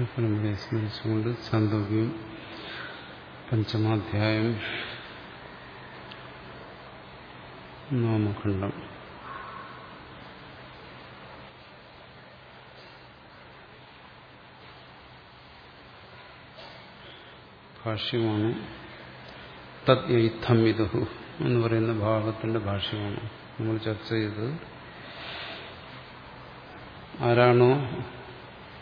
ഒരു പരമ്പരയെ സ്മരിച്ചുകൊണ്ട് ചാന്തോഗ്യം പഞ്ചമാധ്യായം നാമഖണ്ഡം ഭാഷ്യമാണ്. തദ്ധം വിദുഹു എന്ന് പറയുന്ന ഭാഗത്തിന്റെ ഭാഷ്യമാണ് നമ്മൾ ചർച്ച ചെയ്തത്. ആരാണോ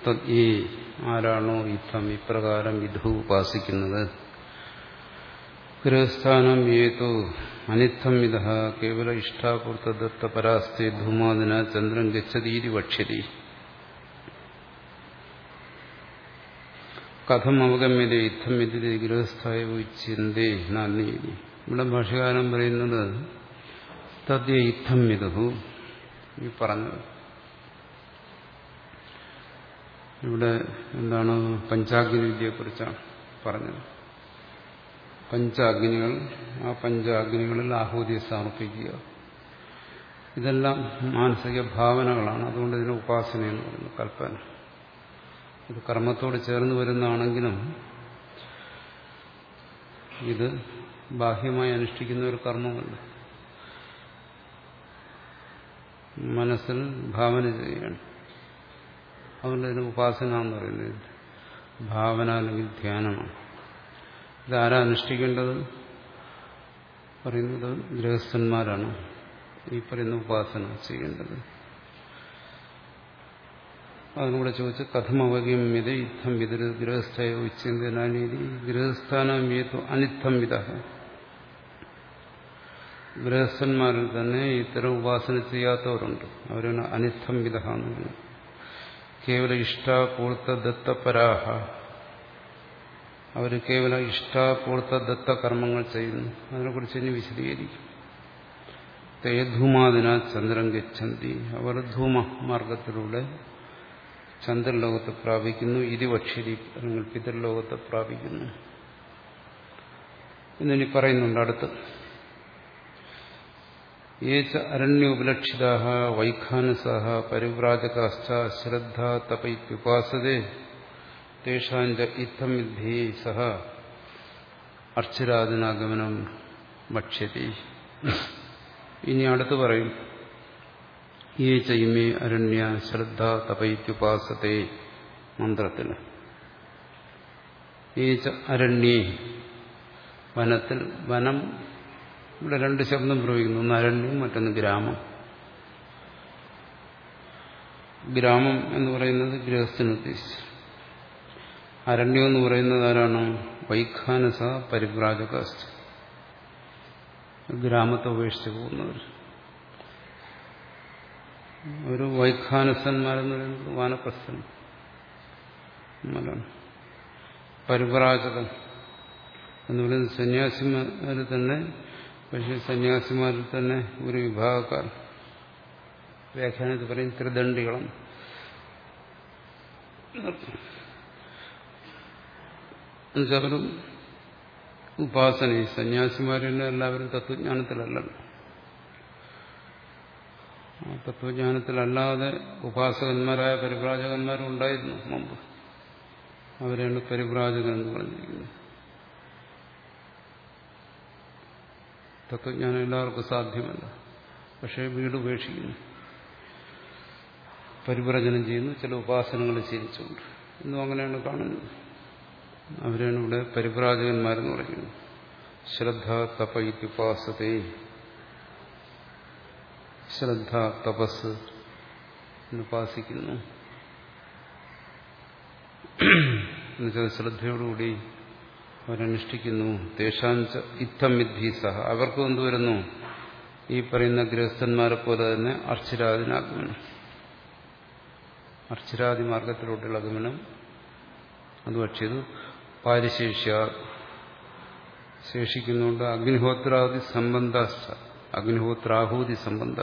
ഈ ആരാണോ ഇത്തം ഇപ്രകാരം വിധു ഉപാസിക്കുന്നത്. ഗൃഹസ്ഥാനം ഏതു അനിത്തം വിധ കേവല ഇഷ്ടാപൂർത്ത ദത്ത പരാസ്തി ധൂമാദിന ചന്ദ്രൻ ഗച്ഛതീതി വക്ഷ്യതി. കഥം അവഗമ്യത യുദ്ധം എതിരെ ഗൃഹസ്ഥായ ചിന്തേ നന്ദി ഇവിടെ ഭാഷകാരം പറയുന്നത് തദ്യ യുദ്ധം വിധു ഈ പറഞ്ഞത്. ഇവിടെ എന്താണ് പഞ്ചാഗ്നി വിദ്യയെക്കുറിച്ചാണ് പറഞ്ഞത്. പഞ്ചാഗ്നികൾ ആ പഞ്ചാഗ്നികളിൽ ആഹൂതി സമർപ്പിക്കുക. ഇതെല്ലാം മാനസിക ഭാവനകളാണ്. അതുകൊണ്ട് ഇതിന് ഉപാസന എന്ന് പറയുന്നു കൽപ്പന. ഇത് കർമ്മത്തോട് ചേർന്ന് വരുന്നതാണെങ്കിലും ഇത് ബാഹ്യമായി അനുഷ്ഠിക്കുന്ന ഒരു കർമ്മമല്ല. മനസ്സിൽ ഭാവന ചെയ്യുകയാണ്. അതുകൊണ്ട് ഇതിന് ഉപാസന എന്ന് പറയുന്നത് ഭാവന അല്ലെങ്കിൽ ധ്യാനമാണ്. ഇതാരാ അനുഷ്ഠിക്കേണ്ടത്? പറയുന്നത് ഗൃഹസ്ഥന്മാരാണ്. ഈ പറയുന്ന ഉപാസന ചെയ്യേണ്ടത്. അതിനൂടെ ചോദിച്ച് കഥം അവഗമ്യത യുദ്ധം വിതര ഗൃഹസ്ഥയോ ഉച്ചന്തനാനീതി ഗൃഹസ്ഥാനം ഏതു അനിത്തം വിധ ഗൃഹസ്ഥന്മാരിൽ തന്നെ ഇത്തരം ഉപാസന ചെയ്യാത്തവരുണ്ട്. അവരാണ് അനിത്തം വിധ എന്ന് പറയുന്നത്. കേവല ഇഷ്ടാപൂർത്ത ദത്തപരാഹ അവർ കേവല ഇഷ്ടാപൂർത്ത ദത്ത കർമ്മങ്ങൾ ചെയ്യുന്നു. അതിനെക്കുറിച്ച് ഇനി വിശദീകരിക്കും. തേധൂമാതിന ചന്ദ്രൻ ഗച്ഛന്തി. അവർ ധൂമ മാർഗത്തിലൂടെ ചന്ദ്രലോകത്തെ പ്രാപിക്കുന്നു. ഇരുവക്ഷരി അല്ലെങ്കിൽ പിതൃലോകത്തെ പ്രാപിക്കുന്നു. എന്നിനി പറയുന്നുണ്ട് അടുത്ത്. അരണ്യോപലക്ഷിത വൈഖാനസ പരിവ്രാജകാശ്ച ശ്രദ്ധ തപൈത്യുപാസതേ ഇത്തം വിദ്ധി സഹ. അർച്ചരാജനാഗമനം ഭക്ഷ്യതി. ഇനി അടുത്ത് പറയും. ഈ ചൈമേ അരണ്യ ശ്രദ്ധ തപൈത്യുപാസത്തെ മന്ത്രത്തിൽ. ഈ അരണ്യേ വനത്തിൽ വനം ഇവിടെ രണ്ട് ശബ്ദം പ്രയോഗിക്കുന്നു. ഒന്ന് അരണ്യം മറ്റൊന്ന് ഗ്രാമം. ഗ്രാമം എന്ന് പറയുന്നത് ഗൃഹസ്ഥന് ഉദ്ദേശിച്ചു. അരണ്യം എന്ന് പറയുന്നത് ആരാണ്? വൈഖാനസ പരിവ്രാജക ഗ്രാമത്തെ ഉപേക്ഷിച്ച് പോകുന്നവർ ഒരു വൈഖാനസന്മാരെന്ന് പറയുന്നത് വാനപ്രസ്ഥൻ. പരിവ്രാജകൻ എന്ന് പറയുന്നത് സന്യാസിമാർ തന്നെ പക്ഷെ സന്യാസിമാരിൽ തന്നെ ഒരു വിഭാഗക്കാർ. വ്യാഖ്യാനത്തിൽ പറയും ത്രിദണ്ഡികളും. എന്നുവെച്ചാലും ഉപാസന സന്യാസിമാരുടെ എല്ലാവരും തത്വജ്ഞാനത്തിലല്ല. തത്വജ്ഞാനത്തിലല്ലാതെ ഉപാസകന്മാരായ പരിപ്രാജകന്മാരും ഉണ്ടായിരുന്നു മുമ്പ്. അവരെയാണ് പരിപ്രാജകൻ എന്ന് പറഞ്ഞിരിക്കുന്നത്. തത്വജ്ഞാനം എല്ലാവർക്കും സാധ്യമല്ല. പക്ഷേ വീട് ഉപേക്ഷിക്കുന്നു. പരിവ്രജനം ചെയ്യുന്നു. ചില ഉപാസനകൾ ശീലിച്ചുകൊണ്ട്. ഇന്നും അങ്ങനെയാണ് കാണുന്നത്. അവരാണ് ഇവിടെ പരിപ്രാജകന്മാരെന്ന് പറയുന്നത്. ശ്രദ്ധ തപ ഇത്യുപാസതേ ശ്രദ്ധ തപസ് എന്നുപാസിക്കുന്നു എന്നുവെച്ചാൽ ശ്രദ്ധയോടുകൂടി അവരനുഷ്ഠിക്കുന്നു. ദേശാഞ്ച ഇത്തം വിദ്ധി സഹ. അവർക്കും എന്ത് വരുന്നു ഈ പറയുന്ന ഗൃഹസ്ഥന്മാരെ പോലെ തന്നെ അർച്ചരാദിനാഗമനം. അർച്ചരാദി മാർഗത്തിലോട്ടുള്ള ഗമനം. അത് പക്ഷേ ഇത് പാരിശേഷ്യ. ശേഷിക്കുന്നുണ്ട് അഗ്നിഹോത്രാദി സംബന്ധ അഗ്നിഹോത്രാഹൂതി സംബന്ധ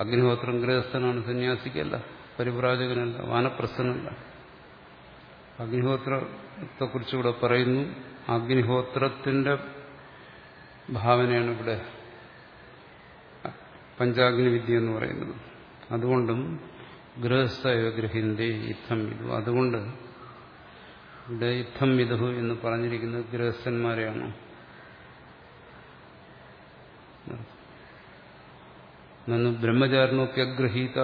അഗ്നിഹോത്രം ഗൃഹസ്ഥനാണ് സന്യാസിക്കല്ല. പരിപ്രാജകനല്ല വാനപ്രസ്ഥനല്ല. അഗ്നിഹോത്രത്തെക്കുറിച്ച് പറയുന്നു. അഗ്നിഹോത്രത്തിന്റെ ഭാവനയാണ് ഇവിടെ പഞ്ചാഗ്നി വിദ്യ എന്ന് പറയുന്നത്. അതുകൊണ്ടും ഗൃഹസ്ഥയോഗ്രഹിന്റെ യുദ്ധം വിധു അതുകൊണ്ട് ഇവിടെ യുദ്ധം വിധു എന്ന് പറഞ്ഞിരിക്കുന്നത് ഗൃഹസ്ഥന്മാരെയാണ്. നന്നു ബ്രഹ്മചാരണോപ്യഗ്രഹീത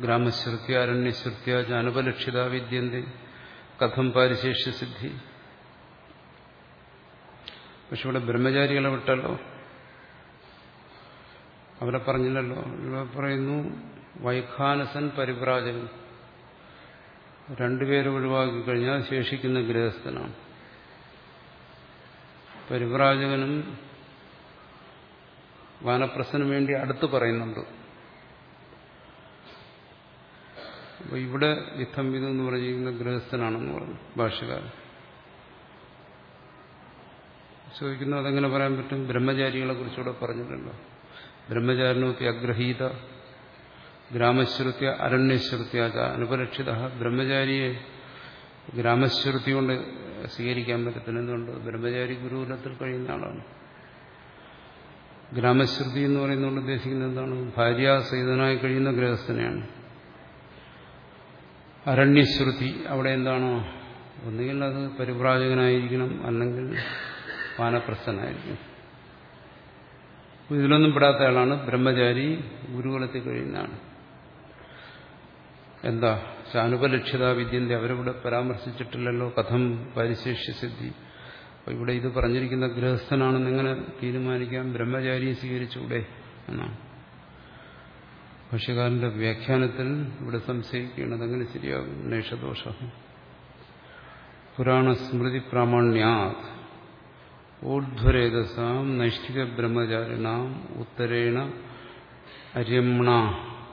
ഗ്രാമശ്രുത്യ അരണ്യശ്രുത്യ ജാനപലക്ഷിത വിദ്യന്തി. കഥം പാരിശേഷ്യ സിദ്ധി. പക്ഷെ ഇവിടെ ബ്രഹ്മചാരികളെ വിട്ടല്ലോ. അവരെ പറഞ്ഞില്ലല്ലോ. ഇവിടെ പറയുന്നു വൈഖാനസൻ പരിപ്രാജകൻ രണ്ടുപേര് ഒഴിവാക്കി കഴിഞ്ഞാൽ ശേഷിക്കുന്ന ഗൃഹസ്ഥനാണ്. പരിപ്രാജകനും വാനപ്രസനും വേണ്ടി അടുത്ത് പറയുന്നുണ്ട്. ഇവിടെ യുദ്ധം വിധം എന്ന് പറഞ്ഞിരിക്കുന്ന ഗൃഹസ്ഥനാണെന്ന് പറഞ്ഞു ഭാഷകാരൻ ചോദിക്കുന്നു അതെങ്ങനെ പറയാൻ പറ്റും? ബ്രഹ്മചാരികളെ കുറിച്ചുകൂടെ പറഞ്ഞിട്ടുണ്ടോ? ബ്രഹ്മചാരനൊക്കെ അഗ്രഹീത ഗ്രാമശ്രുത്യ അരണ്യശ്രുത്യാച അനുപരക്ഷിത. ബ്രഹ്മചാരിയെ ഗ്രാമശ്രുതി കൊണ്ട് സ്വീകരിക്കാൻ പറ്റത്തില്ല. എന്തുകൊണ്ട്? ബ്രഹ്മചാരി ഗുരുകുലത്തിൽ കഴിയുന്ന ആളാണ്. ഗ്രാമശ്രുതി എന്ന് പറയുന്നതുകൊണ്ട് ഉദ്ദേശിക്കുന്നത് എന്താണ്? ഭാര്യ സഹിതനായി കഴിയുന്ന ഗൃഹസ്ഥനെയാണ്. അരണ്യശ്രുതി. അവിടെ എന്താണോ? ഒന്നുകിൽ അത് പരിപ്രാജകനായിരിക്കണം അല്ലെങ്കിൽ വാനപ്രസ്ഥനായിരിക്കണം. ഇതിലൊന്നും പെടാത്ത ആളാണ് ബ്രഹ്മചാരി ഗുരുകുലത്തിൽ കഴിയുന്നതാണ് എന്താ? ശാനുപലക്ഷിത വിദ്യന്റെ അവരിവിടെ പരാമർശിച്ചിട്ടില്ലല്ലോ കഥം പരിശേഷ്യ സിദ്ധി. അപ്പൊ ഇവിടെ ഇത് പറഞ്ഞിരിക്കുന്ന ഗൃഹസ്ഥനാണെന്ന് എങ്ങനെ തീരുമാനിക്കാം? ബ്രഹ്മചാരിയെ സ്വീകരിച്ചൂടെ എന്നാണ്. ഭാഷ്യകാരന്റെ വ്യാഖ്യാനത്തിൽ ഇവിടെ സംശയിക്കുന്നത് അങ്ങനെ ശരിയാകും? നേഷദോഷ പുരാണ സ്മൃതി പ്രാമാണ്യാ ഊർധ്വരേതസാം നൈഷ്ഠിക ബ്രഹ്മചാരിണാം ഉത്തരേണ അര്യമ്ണ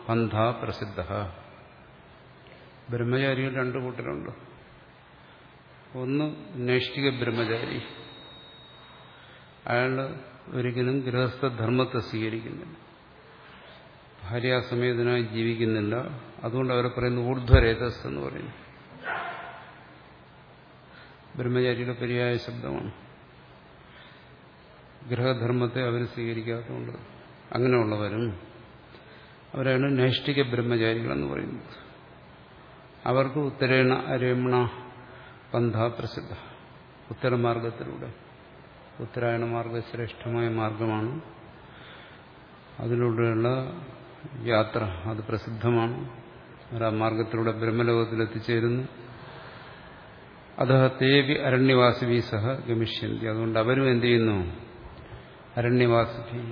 പന്ഥ പ്രസിദ്ധ. ബ്രഹ്മചാരികൾ രണ്ടു കൂട്ടരുണ്ട്. ഒന്ന് നൈഷ്ഠിക ബ്രഹ്മചാരി. അയാൾ ഒരിക്കലും ഗൃഹസ്ഥധർമ്മത്തെ സ്വീകരിക്കുന്നില്ല. ഭാര്യാസമേതനായി ജീവിക്കുന്നില്ല. അതുകൊണ്ട് അവരെ പറയുന്നു ഊർധ്വരേതസ് എന്ന് പറയുന്നു. ബ്രഹ്മചാരിയുടെ പര്യായ ശബ്ദമാണ്. ഗ്രഹധർമ്മത്തെ അവർ സ്വീകരിക്കാത്തതുകൊണ്ട് അങ്ങനെയുള്ളവരും അവരാണ് നൈഷ്ഠിക ബ്രഹ്മചാരികളെന്ന് പറയുന്നത്. അവർക്ക് ഉത്തരേണ അരേമണ പന്ഥ പ്രസിദ്ധ. ഉത്തരമാർഗത്തിലൂടെ. ഉത്തരായണ മാർഗ ശ്രേഷ്ഠമായ മാർഗമാണ്. അതിലൂടെയുള്ള യാത്ര. അത് പ്രസിദ്ധമാണ്. അവർ ആ മാർഗത്തിലൂടെ ബ്രഹ്മലോകത്തിലെത്തിച്ചേരുന്നു. അത് തേവി അരണ്യവാസിവി സഹ ഗമിഷ്യന്തി. അതുകൊണ്ട് അവരും എന്ത് ചെയ്യുന്നു അരണ്യവാസി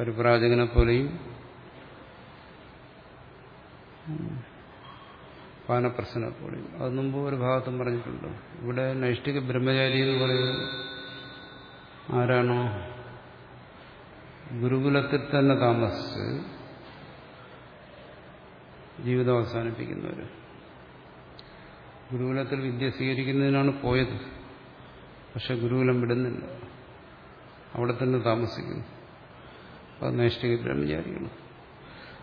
പരിപ്രാജകനെ പോലെയും പാനപ്രസനെ പോലെയും അത് മുമ്പ് ഒരു ഭാഗത്തും പറഞ്ഞിട്ടുണ്ട്. ഇവിടെ നൈഷ്ഠിക ബ്രഹ്മചാരി എന്ന് പറയുന്നത് ആരാണോ? ഗുരുകുലത്തിൽ തന്നെ താമസിച്ച് ജീവിതം അവസാനിപ്പിക്കുന്നവർ ഗുരുകുലത്തിൽ വിദ്യ സ്വീകരിക്കുന്നതിനാണ് പോയത്. പക്ഷെ ഗുരുകുലം വിടുന്നില്ല. അവിടെ തന്നെ താമസിക്കുന്നു. അത് നൈഷ്ഠിക ബ്രഹ്മചാരികൾ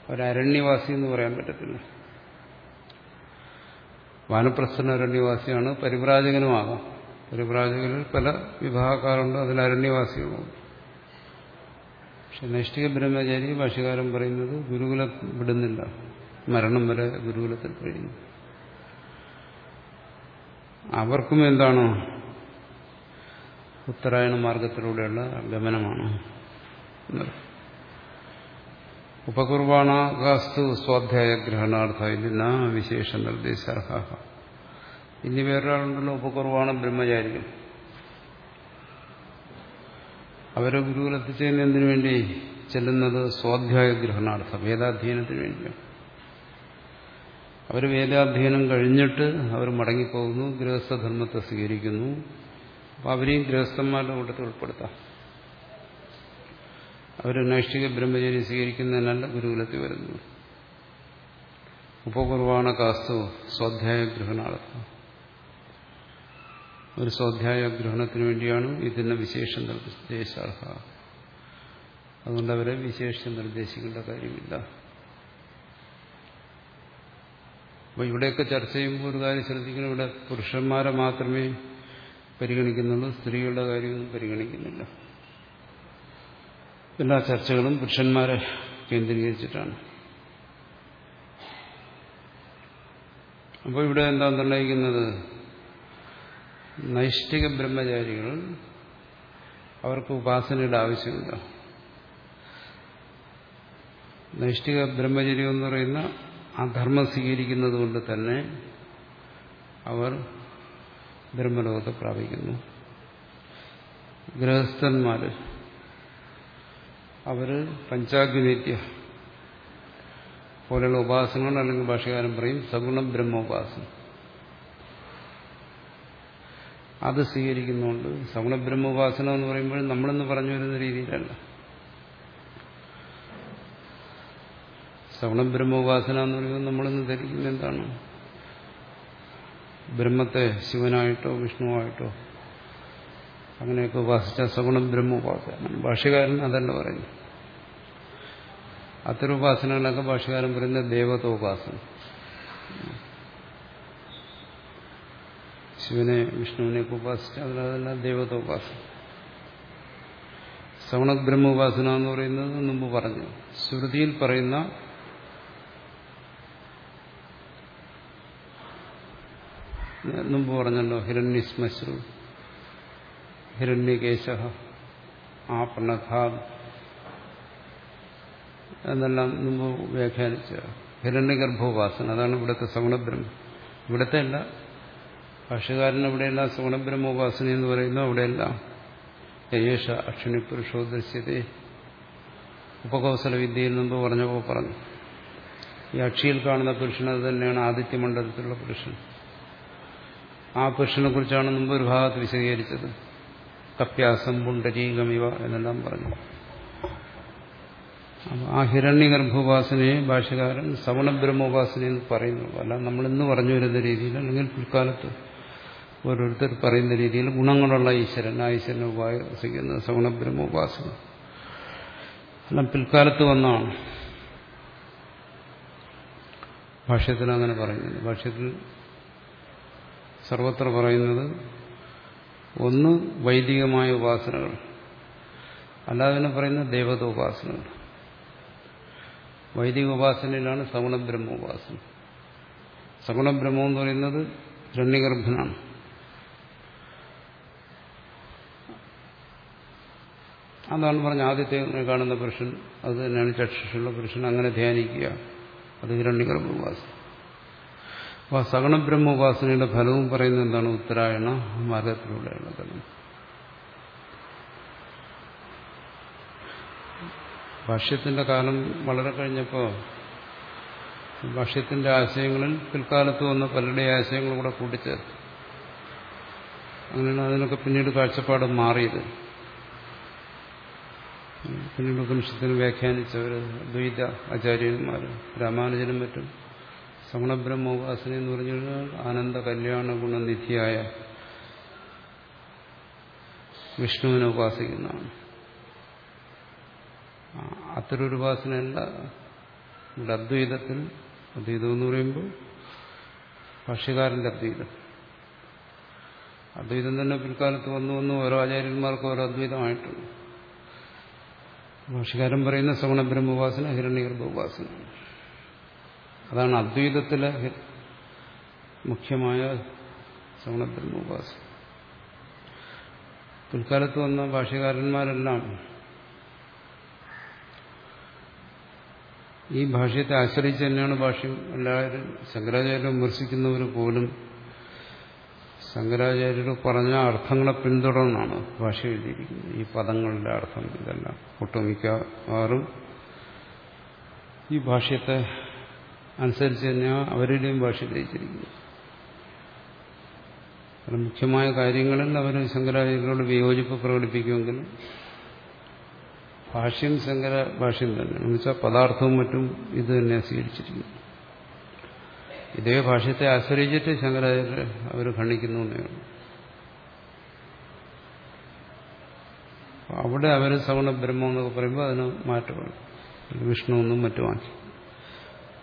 ഒരരണ്യവാസി എന്ന് പറയാൻ പറ്റത്തില്ല. വാനപ്രസ്ഥന അരണ്യവാസിയാണ് പരിപ്രാജകനുമാകാം പരിപ്രാജകരിൽ പല വിഭാഗക്കാരുണ്ട്. അതിൽ അരണ്യവാസികളുണ്ട്. പക്ഷെ നൈഷ്ഠിക ബ്രഹ്മചാരി ഭാഷകാരൻ പറയുന്നത് ഗുരുകുലം വിടുന്നില്ല. മരണം വരെ ഗുരുകുലത്തിൽ കഴിയുന്നു. അവർക്കും എന്താണ് ഉത്തരായണ മാർഗത്തിലൂടെയുള്ള ഗമനമാണ്. ഉപകുർബാണാകാസ്തു സ്വാധ്യായ ഗ്രഹണാർത്ഥ ഇതിന വിശേഷ നിർദ്ദേശാർഹ ഇനി വേറൊരാളുണ്ടല്ലോ ഉപകുർബാണ ബ്രഹ്മചാരികൾ. അവരെ ഗുരുകുലത്തിൽ ചെയ്യുന്ന എന്തിനു വേണ്ടി ചെല്ലുന്നത് സ്വാധ്യായ ഗ്രഹണാർത്ഥം വേദാധ്യയനത്തിന് വേണ്ടിയാണ്. അവർ വേദാധ്യയനം കഴിഞ്ഞിട്ട് അവർ മടങ്ങിപ്പോകുന്നു ഗൃഹസ്ഥധർമ്മത്തെ സ്വീകരിക്കുന്നു. അപ്പം അവരെയും ഗൃഹസ്ഥന്മാരുടെ കൂട്ടത്തിൽ ഉൾപ്പെടുത്താം. അവർ നൈഷ്ഠിക ബ്രഹ്മചര്യം സ്വീകരിക്കുന്നതിനല്ല ഗുരുകുലത്തിൽ വരുന്നു ഉപകുർവാണ കാസ്തു സ്വാധ്യായ ഗ്രഹണാർത്ഥം ഒരു സ്വാധ്യായ ഗ്രഹണത്തിന് വേണ്ടിയാണ് ഇതിന് വിശേഷം നിർദ്ദേശാർഹ അതുകൊണ്ട് അവരെ വിശേഷം നിർദ്ദേശിക്കേണ്ട കാര്യമില്ല. അപ്പോൾ ഇവിടെയൊക്കെ ചർച്ച ചെയ്യുമ്പോൾ ഒരു കാര്യം ശ്രദ്ധിക്കണം. ഇവിടെ പുരുഷന്മാരെ മാത്രമേ പരിഗണിക്കുന്നുള്ളൂ സ്ത്രീകളുടെ കാര്യമൊന്നും പരിഗണിക്കുന്നില്ല. എല്ലാ ചർച്ചകളും പുരുഷന്മാരെ കേന്ദ്രീകരിച്ചിട്ടാണ്. അപ്പോൾ ഇവിടെ എന്താ നിർണയിക്കുന്നത് നൈഷ്ഠിക ബ്രഹ്മചാരികൾ അവർക്ക് ഉപാസനയുടെ ആവശ്യമില്ല. നൈഷ്ഠിക ബ്രഹ്മചര്യം എന്ന് പറയുന്ന ആ ധർമ്മം സ്വീകരിക്കുന്നത് കൊണ്ട് തന്നെ അവർ ബ്രഹ്മലോകത്തെ പ്രാപിക്കുന്നു. ഗൃഹസ്ഥന്മാർ അവർ പഞ്ചാഗ്നിത്യ പോലെയുള്ള ഉപാസനകൾ അല്ലെങ്കിൽ ഭാഷകാരം പറയും സഗുണം ബ്രഹ്മോപാസനം. അത് സ്വീകരിക്കുന്നുണ്ട് സഗുണ ബ്രഹ്മോപാസനം എന്ന് പറയുമ്പോൾ നമ്മളെന്ന് പറഞ്ഞു വരുന്ന രീതിയിലല്ല. സഗുണ ബ്രഹ്മോപാസന എന്ന് പറയുമ്പോൾ നമ്മളിന്ന് ധരിക്കുന്നത് എന്താണ്? ബ്രഹ്മത്തെ ശിവനായിട്ടോ വിഷ്ണുവായിട്ടോ അങ്ങനെയൊക്കെ ഉപാസിച്ച സഗുണം ബ്രഹ്മോപാസന. ഭാഷകാരൻ അതല്ല പറയുന്നു അത്തരം ഉപാസനകളൊക്കെ ഭാഷകാരൻ പറയുന്ന ദേവതോപാസന. ശിവനെ വിഷ്ണുവിനെയൊക്കെ ഉപാസിച്ച അതിലതെല്ലാം ദേവതോപാസന. സവണ ബ്രഹ്മോപാസന എന്ന് പറയുന്നത് മുമ്പ് പറഞ്ഞു. ശ്രുതിയിൽ പറയുന്ന മുമ്പ് പറഞ്ഞല്ലോ ഹിരണ്യസ്മശ്രു ഹിരണ്യകേശ ആ പ്രണഘാത് എന്നെല്ലാം മുമ്പ് വ്യാഖ്യാനിച്ച ഹിരണ്യഗർഭോപാസന. അതാണ് ഇവിടുത്തെ സഗുണബ്രഹ്മം ഇവിടുത്തെ അല്ല. ഭാഷകാരൻ എവിടെയല്ല സഗുണബ്രഹ്മോപാസന എന്ന് പറയുന്നു അവിടെയല്ല. യേശ അക്ഷണി പുരുഷോ ദൃശ്യതേ. ഉപകൗശല വിദ്യയിൽ മുമ്പ് പറഞ്ഞപ്പോൾ പറഞ്ഞു ഈ അക്ഷിയിൽ കാണുന്ന പുരുഷൻ അത് തന്നെയാണ് ആദിത്യമണ്ഡലത്തിലുള്ള പുരുഷൻ. ആ പുരുഷനെ കുറിച്ചാണ് മുമ്പ് ഒരു ഭാഗത്ത് വിശദീകരിച്ചത്. കപ്യാസം പുണ്ടരീകമിവ എന്നെല്ലാം പറഞ്ഞു. ആ ഹിരണ്യഗർഭോപാസനയെ ഭാഷകാരൻ സവണബ്രഹ്മോപാസന എന്ന് പറയുന്നു. അല്ല നമ്മൾ ഇന്ന് പറഞ്ഞു വരുന്ന രീതിയിൽ അല്ലെങ്കിൽ പിൽക്കാലത്ത് ഓരോരുത്തർ പറയുന്ന രീതിയിൽ ഗുണങ്ങളുള്ള ഈശ്വരൻ ആ ഈശ്വരനെ ഉപാസിക്കുന്ന സവണബ്രഹ്മോപാസന. എല്ലാം പിൽക്കാലത്ത് വന്നാണ് ഭാഷ്യത്തിൽ അങ്ങനെ പറയുന്നത്. ഭാഷ്യത്തിൽ സർവത്ര പറയുന്നത് ഒന്ന് വൈദികമായ ഉപാസനകൾ. അല്ലാതെ തന്നെ പറയുന്ന ദേവതോപാസനകൾ വൈദിക ഉപാസനയിലാണ് സഗുണ ബ്രഹ്മോപാസന സഗുണ ബ്രഹ്മം എന്ന് പറയുന്നത് രണ്യഗർഭനാണ്. അതാണ് പറഞ്ഞ ആദ്യത്തെ കാണുന്ന പുരുഷൻ അത് തന്നെയാണ് ചക്ഷുഷുള്ള പുരുഷൻ അങ്ങനെ ധ്യാനിക്കുക. അത് ഹിരണ്യഗർഭോപാസന അപ്പോൾ ആ ബ്രഹ്മ ഉപാസനയുടെ ഫലവും പറയുന്നത് എന്താണ്? ഉത്തരായണ മാർഗത്തിലൂടെയാണ് ഫലം ഭാഷ്യത്തിന്റെ കാലം വളരെ കഴിഞ്ഞപ്പോൾ ഭാഷ്യത്തിന്റെ ആശയങ്ങളിൽ പിൽക്കാലത്ത് വന്ന പലരുടെ ആശയങ്ങളും കൂടെ കൂട്ടിച്ചേർത്തു. അങ്ങനെയാണ് അതിനൊക്കെ പിന്നീട് കാഴ്ചപ്പാട് മാറിയത്. പിന്നീട് ഉപനിഷത്തിന് വ്യാഖ്യാനിച്ചവര് ദ്വൈത ആചാര്യന്മാര് രാമാനുജനും മറ്റും സഗുണബ്രഹ്മോപാസന എന്ന് പറഞ്ഞു കഴിഞ്ഞാൽ ആനന്ദ കല്യാണ ഗുണനിധിയായ വിഷ്ണുവിനെ ഉപാസിക്കുന്നതാണ് അത്തരൊരു ഉപാസനയല്ല. ഇവിടെ അദ്വൈതത്തിൽ അദ്വൈതം എന്ന് പറയുമ്പോൾ ഭാഷ്യകാരന്റെ അദ്വൈതം. അദ്വൈതം തന്നെ പിൽക്കാലത്ത് വന്നു വന്നു ഓരോ ആചാര്യന്മാർക്കും ഓരോ അദ്വൈതമായിട്ടുണ്ട്. ഭാഷ്യകാരൻ പറയുന്ന സഗുണ ബ്രഹ്മോപാസന ഹിരണ്യഗർഭ ഉപാസന അതാണ് അദ്വൈതത്തിലെ മുഖ്യമായ ശ്രവണ ബ്രഹ്മോപാസം പിൽക്കാലത്ത് വന്ന ഭാഷ്യകാരന്മാരെല്ലാം ഈ ഭാഷ്യത്തെ ആശ്രയിച്ച് തന്നെയാണ് ഭാഷ്യം എല്ലാവരും ശങ്കരാചാര്യം വിമർശിക്കുന്നവർ പോലും ശങ്കരാചാര്യർ പറഞ്ഞ അർത്ഥങ്ങളെ പിന്തുടർന്നാണ് ഭാഷ എഴുതിയിരിക്കുന്നത്. ഈ പദങ്ങളുടെ അർത്ഥം ഇതെല്ലാം ഒട്ടുമിക്കവാറും ഈ ഭാഷ്യത്തെ അനുസരിച്ച് തന്നെയാണ് അവരുടെയും ഭാഷ ധരിച്ചിരിക്കുന്നത് മുഖ്യമായ കാര്യങ്ങളിൽ അവർ ശങ്കരാചാര്യങ്ങളോട് വിയോജിപ്പ് പ്രകടിപ്പിക്കുമെങ്കിലും ഭാഷയും ശങ്കര ഭാഷയും തന്നെ. എന്നുവെച്ചാൽ പദാർത്ഥവും മറ്റും ഇത് തന്നെ സ്വീകരിച്ചിരിക്കുന്നു. ഇതേ ഭാഷ്യത്തെ ആശ്രയിച്ചിട്ട് ശങ്കരാചാര്യ അവർ ഖണ്ണിക്കുന്നു എന്നാണ് അവിടെ അവർ സവർണ ബ്രഹ്മം എന്നൊക്കെ പറയുമ്പോൾ അതിന് മാറ്റമുണ്ട് വിഷ്ണു എന്നും മറ്റുമാണ്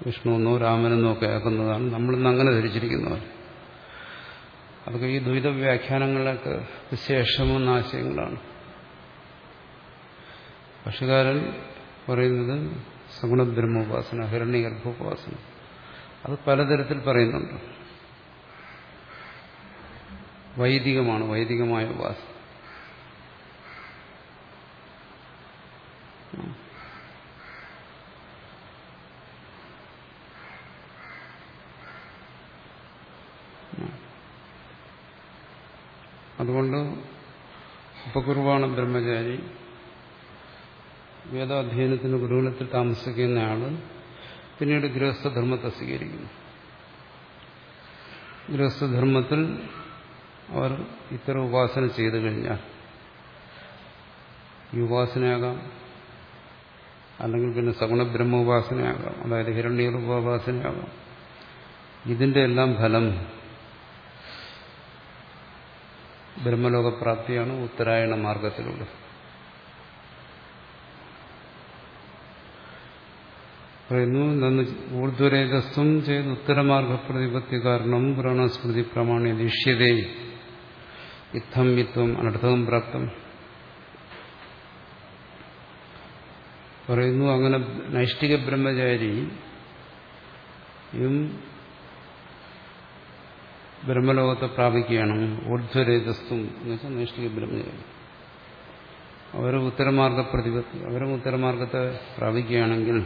വിഷ്ണു എന്നോ രാമനെന്നോ ഒക്കെ ആക്കുന്നതാണ് നമ്മളിന്ന് അങ്ങനെ ധരിച്ചിരിക്കുന്നവർ. അതൊക്കെ ഈ ദ്വൈത വ്യാഖ്യാനങ്ങളൊക്കെ വിശേഷമെന്ന ആശയങ്ങളാണ് ഭക്ഷ്യകാരൻ പറയുന്നത് സഗുണ ബ്രഹ്മോപാസന ഹിരണ്യഗർഭോപാസന. അത് പലതരത്തിൽ പറയുന്നുണ്ട്. വൈദികമാണ് വൈദികമായ ഉപാസന. അതുകൊണ്ട് ഉപകുർവാണ് ബ്രഹ്മചാരി. വേദാധ്യയനത്തിന് ഗുരുകുലത്തിൽ താമസിക്കുന്നയാൾ പിന്നീട് ഗൃഹസ്ഥധർമ്മത്തെ സ്വീകരിക്കുന്നു. ഗൃഹസ്ഥധർമ്മത്തിൽ അവർ ഇത്തരം ഉപാസന ചെയ്തു കഴിഞ്ഞാൽ ഈ ഉപാസനയാകാം അല്ലെങ്കിൽ പിന്നെ സഗുണ ബ്രഹ്മ ഉപാസനയാകാം അതായത് ഹിരണ്യ ഉപാസനയാകാം ഇതിന്റെ എല്ലാം ഫലം ബ്രഹ്മലോകപ്രാപ്തിയാണ് ഉത്തരായണ മാർഗത്തിലൂടെ. പറയുന്നു നന്ന് ഊർധ്വരേതസ്വം ചെയ്ത് ഉത്തരമാർഗ പ്രതിപത്തി കാരണം പുരാണസ്മൃതി പ്രമാണി ദൃശ്യതേ ഇത്തം വിത്വം അനർത്ഥവും പ്രാപ്തം. പറയുന്നു അങ്ങനെ നൈഷ്ഠിക ബ്രഹ്മചാരിയും ബ്രഹ്മലോകത്തെ പ്രാപിക്കുകയാണ്. ഊർധ്വരേതസ്തും എന്ന് വെച്ചാൽ നൈഷ്ഠിക ബ്രഹ്മചാരി അവർ ഉത്തരമാർഗ പ്രതിപത്തി അവരും ഉത്തരമാർഗത്തെ പ്രാപിക്കുകയാണെങ്കിൽ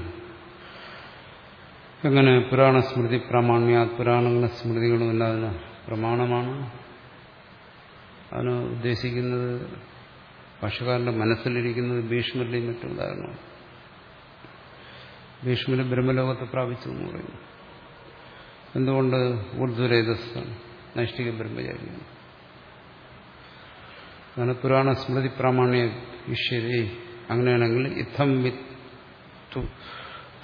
എങ്ങനെ പുരാണ സ്മൃതി പ്രാമാണ്യ പുരാണങ്ങളെ സ്മൃതികളും എല്ലാം അതിന് പ്രമാണമാണ്? അതിന് ഉദ്ദേശിക്കുന്നത് ഭാഷകാരന്റെ മനസ്സിലിരിക്കുന്നത് ഭീഷ്മരുടെയും മറ്റു ഉദാഹരണമാണ്. ഭീഷ്മര് ബ്രഹ്മലോകത്തെ പ്രാപിച്ചു എന്ന് പറയുന്നു. എന്തുകൊണ്ട് ഊർധ്വരേതസ്സാണ്? നൈഷ്ഠിക ബ്രഹ്മചാരിയാണ് അതാണ് പുരാണ സ്മൃതി പ്രാമാണ്യ ഈശ്വരി അങ്ങനെയാണെങ്കിൽ ഇത്തം വിത്തു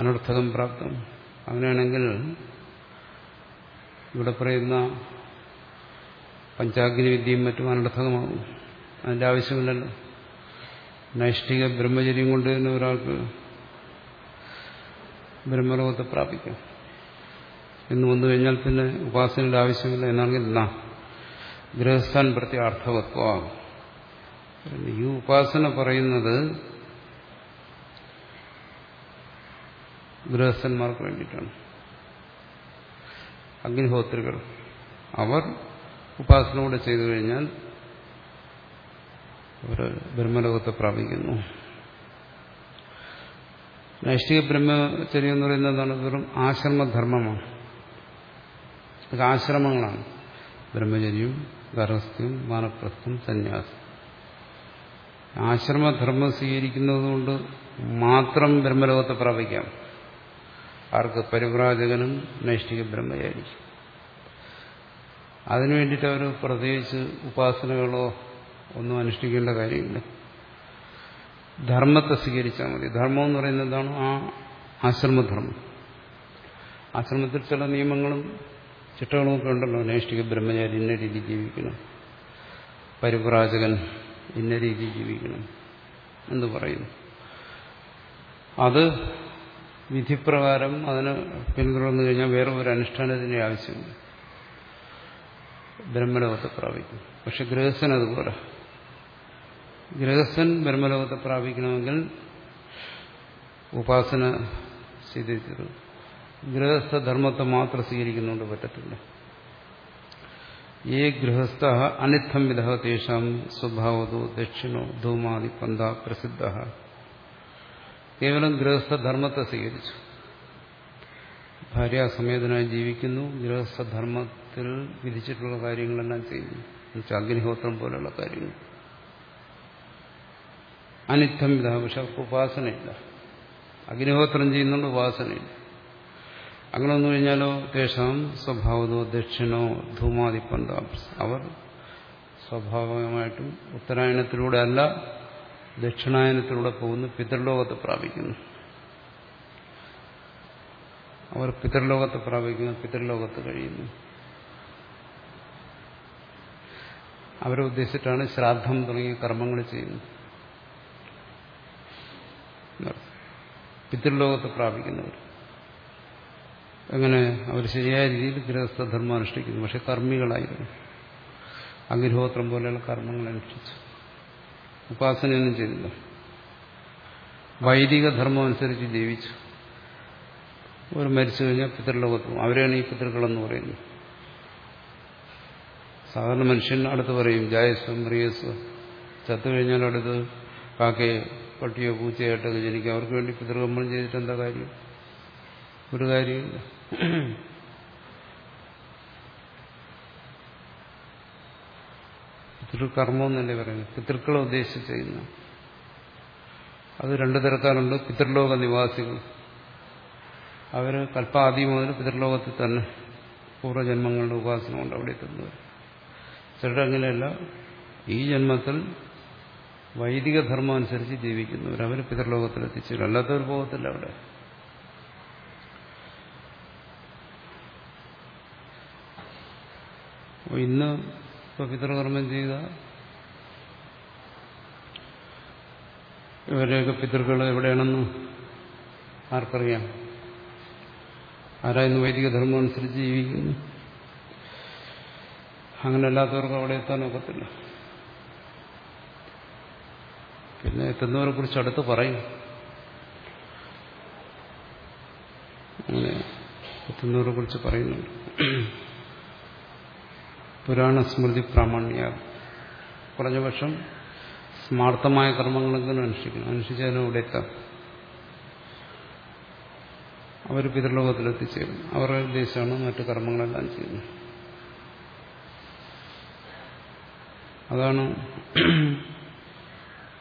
അനർത്ഥകം പ്രാപ്തം. അങ്ങനെയാണെങ്കിൽ ഇവിടെ പറയുന്ന പഞ്ചാഗ്നി വിദ്യയും മറ്റും അനർത്ഥകമാകും. അതിന്റെ ആവശ്യമില്ലല്ലോ. നൈഷ്ഠിക ബ്രഹ്മചര്യം കൊണ്ട് തന്നെ ഒരാൾക്ക് ബ്രഹ്മലോകത്തെ പ്രാപിക്കാം. എന്ന് വന്നു കഴിഞ്ഞാൽ പിന്നെ ഉപാസനയുടെ ആവശ്യമില്ല എന്നാണെങ്കിൽ ന. ഗൃഹസ്ഥാൻ പ്രത്യ അർത്ഥവത്വമാകും ഈ ഉപാസന പറയുന്നത് ഗൃഹസ്ഥന്മാർക്ക് വേണ്ടിയിട്ടാണ്. അഗ്നിഹോത്രികൾ അവർ ഉപാസന കൂടെ ചെയ്തു കഴിഞ്ഞാൽ അവർ ബ്രഹ്മലോകത്തെ പ്രാപിക്കുന്നു. നൈഷ്ഠിക ബ്രഹ്മചര്യം എന്ന് പറയുന്നത് എന്താണ്? വെറും ആശ്രമധർമ്മമാണ്. ഇത് ആശ്രമങ്ങളാണ്. ബ്രഹ്മചര്യം ഗർഹസ്ഥ്യം വാനപ്രസ്ഥം സന്യാസം. ആശ്രമധർമ്മം സ്വീകരിക്കുന്നതുകൊണ്ട് മാത്രം ബ്രഹ്മലോകത്തെ പ്രാപിക്കാം. ആർക്ക് പരിവ്രാജകനും നൈഷ്ഠിക ബ്രഹ്മചാരി അതിനു വേണ്ടിയിട്ട് അവർ പ്രത്യേകിച്ച് ഉപാസനകളോ ഒന്നും അനുഷ്ഠിക്കേണ്ട കാര്യമില്ല. ധർമ്മത്തെ സ്വീകരിച്ചാൽ മതി. ധർമ്മം എന്ന് പറയുന്നത് എന്താണ്? ആ ആശ്രമധർമ്മം. ആശ്രമത്തിൽ ചില നിയമങ്ങളും ചിട്ടകളും ഒക്കെ ഉണ്ടല്ലോ. നൈഷ്ഠിക ബ്രഹ്മചാരി ഇന്ന രീതി ജീവിക്കണം. പരിപ്രാചകൻ ഇന്ന രീതി ജീവിക്കണം എന്ന് പറയുന്നു അത് വിധിപ്രകാരം അതിന് പിന്തുടർന്നു കഴിഞ്ഞാൽ വേറെ ഒരു അനുഷ്ഠാനത്തിന്റെ ആവശ്യമില്ല. ബ്രഹ്മലോകത്തെ പ്രാപിക്കും. പക്ഷെ ഗൃഹസ്ഥൻ അതുപോലെ. ഗൃഹസ്ഥൻ ബ്രഹ്മലോകത്തെ പ്രാപിക്കണമെങ്കിൽ ഉപാസന സ്ഥിതിച്ചത് ഗൃഹസ്ഥധർമ്മത്തെ മാത്രം സ്വീകരിക്കുന്നുണ്ട് പറ്റത്തില്ല. ഏ ഗൃഹസ്ഥ അനിത്തം വിധ തേഷാം സ്വഭാവതോ ദക്ഷിണോ ധൂമാതി പന്ത പ്രസിദ്ധ. കേവലം ഗൃഹസ്ഥധർമ്മത്തെ സ്വീകരിച്ചു. ഭാര്യാസമേതനായി ജീവിക്കുന്നു ഗൃഹസ്ഥധർമ്മത്തിൽ വിധിച്ചിട്ടുള്ള കാര്യങ്ങളെല്ലാം ചെയ്യുന്നു. എന്നുവെച്ചാൽ അഗ്നിഹോത്രം പോലുള്ള കാര്യങ്ങൾ. അനിത്തം വിധ പക്ഷെ അവർക്ക് ഉപാസനയില്ല. അഗ്നിഹോത്രം ചെയ്യുന്നുണ്ട് ഉപാസനയില്ല. അങ്ങനെ വന്നു കഴിഞ്ഞാലോ തേഷാം സ്വഭാവതോ ദക്ഷിണോ ധൂമാതി അവർ സ്വാഭാവികമായിട്ടും ഉത്തരായണത്തിലൂടെ അല്ല ദക്ഷിണായനത്തിലൂടെ പോകുന്നു പിതൃലോകത്തെ പ്രാപിക്കുന്നു. അവർ പിതൃലോകത്തെ പ്രാപിക്കുന്നു പിതൃലോകത്ത് കഴിയുന്നു. അവരെ ഉദ്ദേശിച്ചിട്ടാണ് ശ്രാദ്ധം തുടങ്ങിയ കർമ്മങ്ങൾ ചെയ്യുന്നത്. പിതൃലോകത്ത് പ്രാപിക്കുന്നവർ. അങ്ങനെ അവർ ശരിയായ രീതിയിൽ ഗൃഹസ്ഥധർമ്മം അനുഷ്ഠിക്കുന്നു. പക്ഷെ കർമ്മികളായിരുന്നു. അഗ്നിഹോത്രം പോലെയുള്ള കർമ്മങ്ങൾ അനുഷ്ഠിച്ചു. ഉപാസനയൊന്നും ചെയ്തില്ല. വൈദിക ധർമ്മം അനുസരിച്ച് ജീവിച്ചു. ഒരു മരിച്ചു കഴിഞ്ഞാൽ പിതൃലോകത്തും. അവരെയാണ് ഈ പിതൃക്കളെന്ന് പറയുന്നത്. സാധാരണ മനുഷ്യൻ അടുത്ത് പറയും ജായസ്വം പ്രിയസ്വം ചത്തു കഴിഞ്ഞാൽ അടുത്ത് കാക്കയെ പട്ടിയോ പൂച്ചയായിട്ടൊക്കെ ജനിക്കും. അവർക്ക് വേണ്ടി പിതൃകർമ്മം ചെയ്തിട്ട് എന്താ കാര്യം? ഒരു കാര്യമില്ല പിതൃകർമ്മം എന്നല്ലേ പറയുന്നത്? പിതൃക്കളെ ഉദ്ദേശിച്ച് ചെയ്യുന്ന. അത് രണ്ടു തരക്കാരുണ്ട്. പിതൃലോക നിവാസികൾ. അവർ കൽപ്പാദി മുതൽ പിതൃലോകത്തിൽ തന്നെ പൂർവജന്മങ്ങളുടെ ഉപാസന കൊണ്ട് അവിടെ എത്തുന്നവർ ചിലരുടെ അങ്ങനെയല്ല ഈ ജന്മത്തിൽ വൈദിക ധർമ്മം അനുസരിച്ച് ജീവിക്കുന്നവർ അവർ പിതൃലോകത്തിൽ എത്തിച്ചു അല്ലാത്തവർ പോകത്തില്ല അവിടെ. ഇന്ന് ഇപ്പൊ പിതൃകർമ്മം ചെയ്ത ഇവരെയൊക്കെ പിതൃക്കൾ എവിടെയാണെന്ന് ആർക്കറിയാം? ആരായിരുന്നു വൈദിക ധർമ്മം അനുസരിച്ച് ജീവിക്കുന്നു? അങ്ങനെ അല്ലാത്തവർക്ക് അവിടെ എത്താൻ ഒക്കത്തില്ല. പിന്നെ എത്തുന്നവരെ കുറിച്ച് അടുത്ത് പറയും. എത്തുന്നവരെ കുറിച്ച് പറയുന്നുണ്ട്. പുരാണ സ്മൃതി കുറഞ്ഞ കുറഞ്ഞപക്ഷം സ്മാർത്ഥമായ കർമ്മങ്ങളെങ്കിലും അനുഷ്ഠിക്കണം. അനുഷ്ഠിച്ചതിന് അവിടെ എത്താം അവർ പിതൃലോകത്തിലെത്തിച്ചേരും അവരുടെ ഉദ്ദേശമാണ് മറ്റു കർമ്മങ്ങളെല്ലാം ചെയ്യുന്നത്. അതാണ്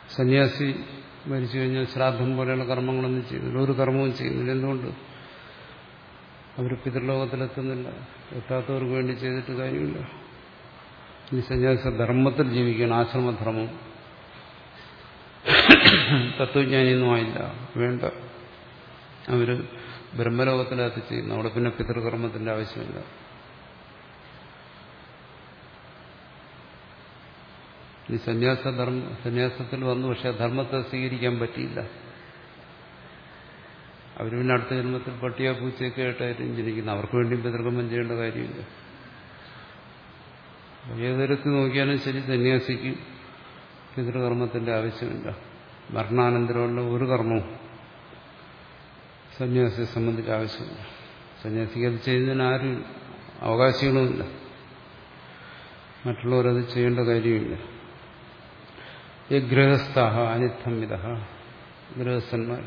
സന്യാസി മരിച്ചു കഴിഞ്ഞാൽ ശ്രാദ്ധം പോലെയുള്ള കർമ്മങ്ങളൊന്നും ചെയ്യുന്നില്ല. ഒരു കർമ്മവും ചെയ്യുന്നില്ല. എന്തുകൊണ്ട്? അവർ പിതൃലോകത്തിലെത്തുന്നില്ല. എത്താത്തവർക്ക് വേണ്ടി ചെയ്തിട്ട് കാര്യമില്ല. ഇനി സന്യാസ ധർമ്മത്തിൽ ജീവിക്കണം ആശ്രമധർമ്മം. തത്വജ്ഞാനിയൊന്നും ആയില്ല വേണ്ട. അവർ ബ്രഹ്മലോകത്തിനകത്ത് ചെയ്യുന്നു. അവിടെ പിന്നെ പിതൃകർമ്മത്തിന്റെ ആവശ്യമില്ല. ഈ സന്യാസ ധർമ്മ സന്യാസത്തിൽ വന്നു പക്ഷെ ആ ധർമ്മത്തെ സ്വീകരിക്കാൻ പറ്റിയില്ല. അവർ പിന്നെ അടുത്ത ജന്മത്തിൽ പട്ടിയ പൂച്ചയൊക്കെ ആയിട്ടായിരിക്കും ജനിക്കുന്നത്. അവർക്ക് വേണ്ടിയും പിതൃകർമ്മം ചെയ്യേണ്ട കാര്യമില്ല. ഏതൊരത്ത് നോക്കിയാലും ശരി സന്യാസിക്ക് പിതൃകർമ്മത്തിന്റെ ആവശ്യമില്ല. മരണാനന്തരമുള്ള ഒരു കർമ്മവും സന്യാസിയെ സംബന്ധിച്ച് ആവശ്യമില്ല. സന്യാസിക്ക് അത് ചെയ്യുന്നതിന് ആരും അവകാശികളുമില്ല മറ്റുള്ളവരത് ചെയ്യേണ്ട കാര്യമില്ല. ഗൃഹസ്ഥ അനിത്തം വിധ ഗൃഹസ്ഥന്മാർ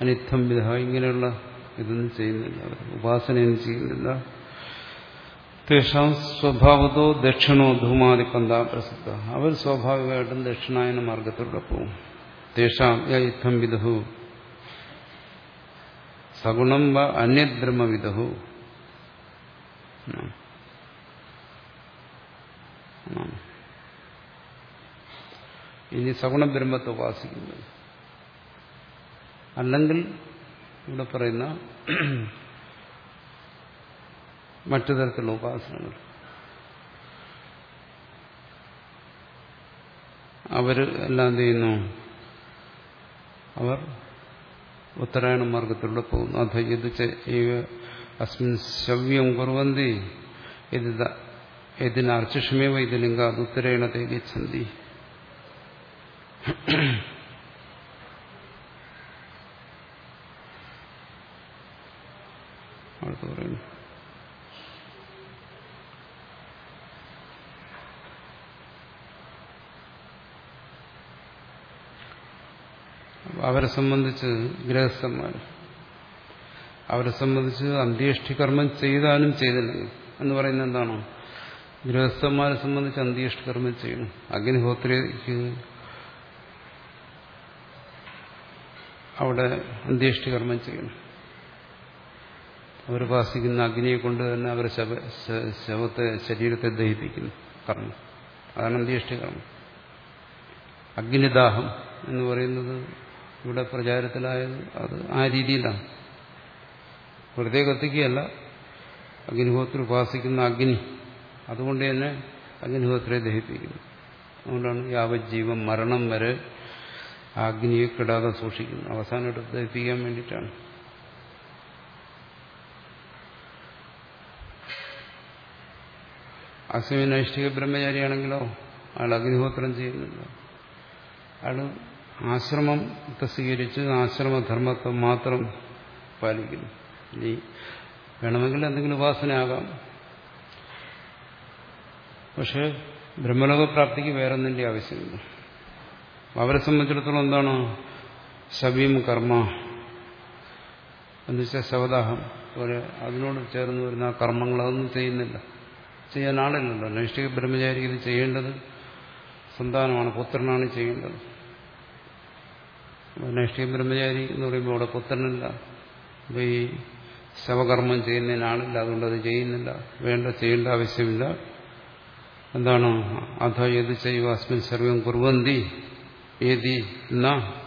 അനിത്തം വിധ ഇങ്ങനെയുള്ള ഇതൊന്നും ചെയ്യുന്നില്ല. അവർ ഉപാസനയൊന്നും ചെയ്യുന്നില്ല. തേഷാം സ്വഭാവത്തോ ദക്ഷിണോ ധൂമാതി പന്താ പ്രസിദ്ധ. അവർ സ്വാഭാവികമായിട്ടും ദക്ഷിണായന മാർഗത്തിലൂടെ പോവും തേഷാം യുദ്ധം വിധു സഗുണം വ അന്യദ്രമവിധു ഇനി സഗുണ ബ്രഹ്മത്തെ ഉപാസിക്കുന്നത്. അല്ലെങ്കിൽ ഇവിടെ പറയുന്ന മറ്റു തരത്തിലുള്ള ഉപാസനകൾ. അവർ എല്ലാം എന്ത് ചെയ്യുന്നു? അവർ ഉത്തരായണ മാർഗത്തിലൂടെ പോകുന്നു. അഥ ഇത് അസ്മിൻ ശവ്യം കുറവന്തി. ഇതിന് വൈദ്യലിംഗ അത് ഉത്തരേണത്തെ ഗച്ഛന്തി അടുത്ത് പറയുന്നു. അവരെ സംബന്ധിച്ച് ഗൃഹസ്ഥന്മാർ അവരെ സംബന്ധിച്ച് അന്ത്യേഷ്ടികർമ്മം ചെയ്താലും ചെയ്തില്ലെങ്കിൽ എന്ന് പറയുന്നത് എന്താണോ? ഗൃഹസ്ഥന്മാരെ സംബന്ധിച്ച് അന്ത്യേഷ്ടികർമ്മം ചെയ്യണം. അഗ്നിഹോത്രിക്ക് അവിടെ അന്ത്യേഷ്ടികർമ്മം ചെയ്യണം. അവരുപാസിക്കുന്ന അഗ്നിയെ കൊണ്ട് തന്നെ അവരെ ശവ ശവത്തെ ശരീരത്തെ ദഹിപ്പിക്കുന്നു. കർമ്മം. അതാണ് അന്ത്യേഷ്ടികർമ്മം. അഗ്നിദാഹം എന്ന് പറയുന്നത് ഇവിടെ പ്രചാരത്തിലായത് അത് ആ രീതിയിലാണ്. വെറുതെ കത്തിക്കുകയല്ല അഗ്നിഹോത്രി ഉപാസിക്കുന്ന അഗ്നി. അതുകൊണ്ട് തന്നെ അഗ്നിഹോത്രയെ ദഹിപ്പിക്കുന്നു. അതുകൊണ്ടാണ് യാവജ്ജീവൻ മരണം വരെ ആ അഗ്നിയെ കിടാതെ സൂക്ഷിക്കുന്നു. അവസാനം എടുത്ത് ദഹിപ്പിക്കാൻ വേണ്ടിയിട്ടാണ്. അസ്മിനൈഷ്ഠിക ബ്രഹ്മചാരിയാണെങ്കിലോ അയാൾ അഗ്നിഹോത്രം ചെയ്യുന്നില്ല അയാൾ ആശ്രമത്തെ സ്വീകരിച്ച് ആശ്രമധർമ്മത്തെ മാത്രം പാലിക്കുന്നു. ഇനി വേണമെങ്കിൽ എന്തെങ്കിലും ഉപാസനയാകാം. പക്ഷെ ബ്രഹ്മലോകപ്രാപ്തിക്ക് വേറൊന്നിന്റെ ആവശ്യമില്ല. അവരെ സംബന്ധിച്ചിടത്തോളം എന്താണ്? ശബീം കർമ്മ. എന്നുവെച്ചാൽ ശവദാഹം. പോലെ അതിനോട് ചേർന്ന് വരുന്ന ആ കർമ്മങ്ങൾ അതൊന്നും ചെയ്യുന്നില്ല. ചെയ്യാൻ ആളില്ലല്ലോ. നൈഷ്ഠിക ബ്രഹ്മചാരി ഇത് ചെയ്യേണ്ടത് സന്താനമാണ് പുത്രനാണ് ചെയ്യേണ്ടത്. നൈഷ്ഠിക ബ്രഹ്മചാരി എന്ന് പറയുമ്പോൾ അവിടെ പുത്രനില്ല. അപ്പോൾ ഈ ശവകർമ്മം ചെയ്യുന്നതിന് ആളില്ല അതുകൊണ്ട് അത് ചെയ്യുന്നില്ല. വേണ്ട ചെയ്യേണ്ട ആവശ്യമില്ല. എന്താണ്? അധ ഏത് ചെയ്യുക അസ്മിൻ സർവം കുറുവന്തി ഏതി എന്നാ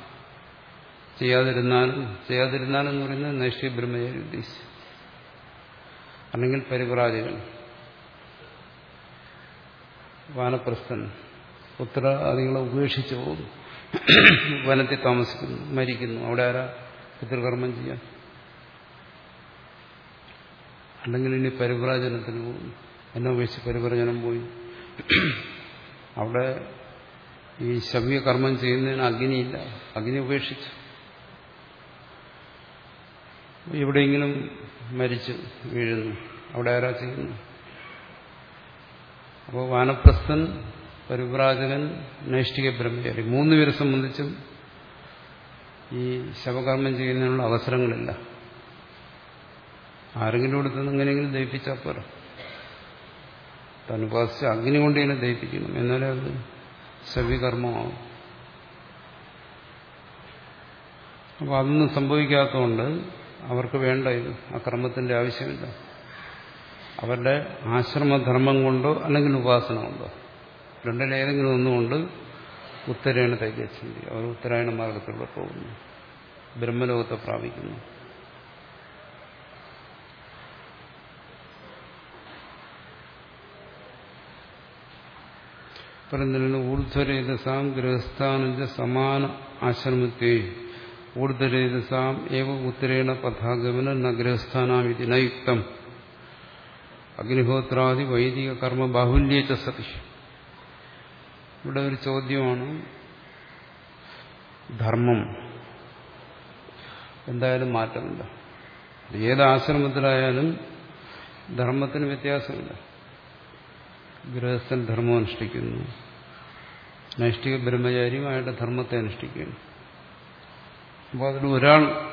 ചെയ്യാതിരുന്നാലും ചെയ്യാതിരുന്നാലും എന്ന് പറയുന്നത് നൈഷ്ഠിക ബ്രഹ്മചാരി ഉദ്ദേശിച്ചു. അല്ലെങ്കിൽ പരിപ്രാജകൻ വാനപ്രസ്ഥൻ. പുത്രാദികളെ ഉപേക്ഷിച്ചു പോകുന്നു. വനത്തിൽ താമസിക്കുന്നു മരിക്കുന്നു. അവിടെ ആരാ പിതൃകർമ്മം ചെയ്യാൻ? അല്ലെങ്കിൽ ഇനി പരിവ്രാജനത്തിന് പോകുന്നു. എന്നെ ഉപേക്ഷിച്ച് പരിവ്രജനം പോയി. അവിടെ ഈ ശവ്യകർമ്മം ചെയ്യുന്നതിന് അഗ്നിയില്ല. അഗ്നി ഉപേക്ഷിച്ചു. എവിടെയെങ്കിലും മരിച്ചു വീഴുന്നു. അവിടെ ആരാ ചെയ്യുന്നു? അപ്പോൾ വാനപ്രസ്ഥൻ പരിവ്രാജകൻ നൈഷ്ഠിക ബ്രഹ്മചാരി മൂന്ന് പേരെ സംബന്ധിച്ചും ഈ ശവകർമ്മം ചെയ്യുന്നതിനുള്ള അവസരങ്ങളില്ല. ആരെങ്കിലും കൊടുത്തുനിന്ന് എങ്ങനെയെങ്കിലും ദയിപ്പിച്ചാൽ പോരാ. തനുപാസിച്ച് അഗ്നി കൊണ്ട് തന്നെ ദയിപ്പിക്കണം എന്നാലേ അത് ശവ്യകർമ്മമാവും അപ്പോൾ അതൊന്നും സംഭവിക്കാത്തതുകൊണ്ട് അവർക്ക് വേണ്ട ഇത്. ആ കർമ്മത്തിന്റെ ആവശ്യമില്ല. അവരുടെ ആശ്രമധർമ്മം കൊണ്ടോ അല്ലെങ്കിൽ ഉപാസന കൊണ്ടോ. രണ്ടിലേതെങ്കിലും ഒന്നുകൊണ്ട് ഉത്തരേണ ചിന്തി. അവർ ഉത്തരായണ മാർഗത്തിലൂടെ പോകുന്നു. ബ്രഹ്മലോകത്തെ പ്രാപിക്കുന്നു. ഊർധ്വരേതസാം ഗൃഹസ്ഥാനഞ്ച സമാന ആശ്രമത്തെ ഊർധ്വരേതസാം ഏവ ഉത്തരേണ പഥാഗമന നഗരസ്ഥാനാമിതി നയുക്തം. അഗ്നിഹോത്രാദി വൈദിക കർമ്മ ബാഹുല്യേച്ച സതി. ഇവിടെ ഒരു ചോദ്യമാണ്. ധർമ്മം. എന്തായാലും മാറ്റമില്ല ഏത് ആശ്രമത്തിലായാലും ധർമ്മത്തിന് വ്യത്യാസമില്ല. ഗൃഹസ്ഥൻ ധർമ്മം അനുഷ്ഠിക്കുന്നു. നൈഷ്ഠിക ബ്രഹ്മചാരിയും അയാളുടെ ധർമ്മത്തെ അനുഷ്ഠിക്കുന്നു. അപ്പോൾ അതിൽ ഒരാൾ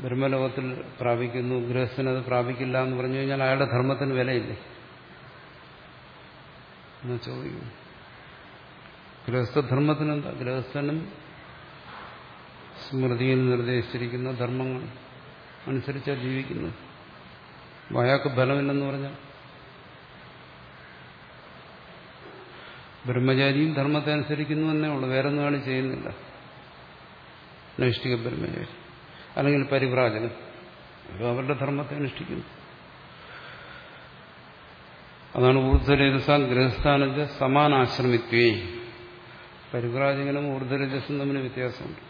ബ്രഹ്മലോകത്തിൽ പ്രാപിക്കുന്നു ഗൃഹസ്ഥന് അത് പ്രാപിക്കില്ല എന്ന് പറഞ്ഞു കഴിഞ്ഞാൽ അയാളുടെ ധർമ്മത്തിന് വിലയില്ലേ? എന്ന് ചോദിക്കുന്നു. ഗൃഹസ്ഥധർമ്മത്തിന് എന്താ ഗൃഹസ്ഥനും സ്മൃതിയിൽ നിർദ്ദേശിച്ചിരിക്കുന്ന ധർമ്മങ്ങൾ അനുസരിച്ചാണ് ജീവിക്കുന്നത്. അയാൾക്ക് ഫലമില്ലെന്ന് പറഞ്ഞാൽ ബ്രഹ്മചാരിയും ധർമ്മത്തെ അനുസരിക്കുന്നു എന്നേ ഉള്ളൂ. വേറെ ഒന്നും ആണ് ചെയ്യുന്നില്ല. നൈഷ്ഠിക ബ്രഹ്മചാരി. അല്ലെങ്കിൽ പരിവ്രാജകൻ അവരുടെ ധർമ്മത്തെ അനുഷ്ഠിക്കുന്നു. അതാണ് ഊർധ്വരജസാൻ ഗൃഹസ്ഥാനത്തെ സമാനാശ്രമിത്വേ. പരിവ്രാജകനും ഊർധ്വരജസ്സും തമ്മിൽ വ്യത്യാസമുണ്ട്.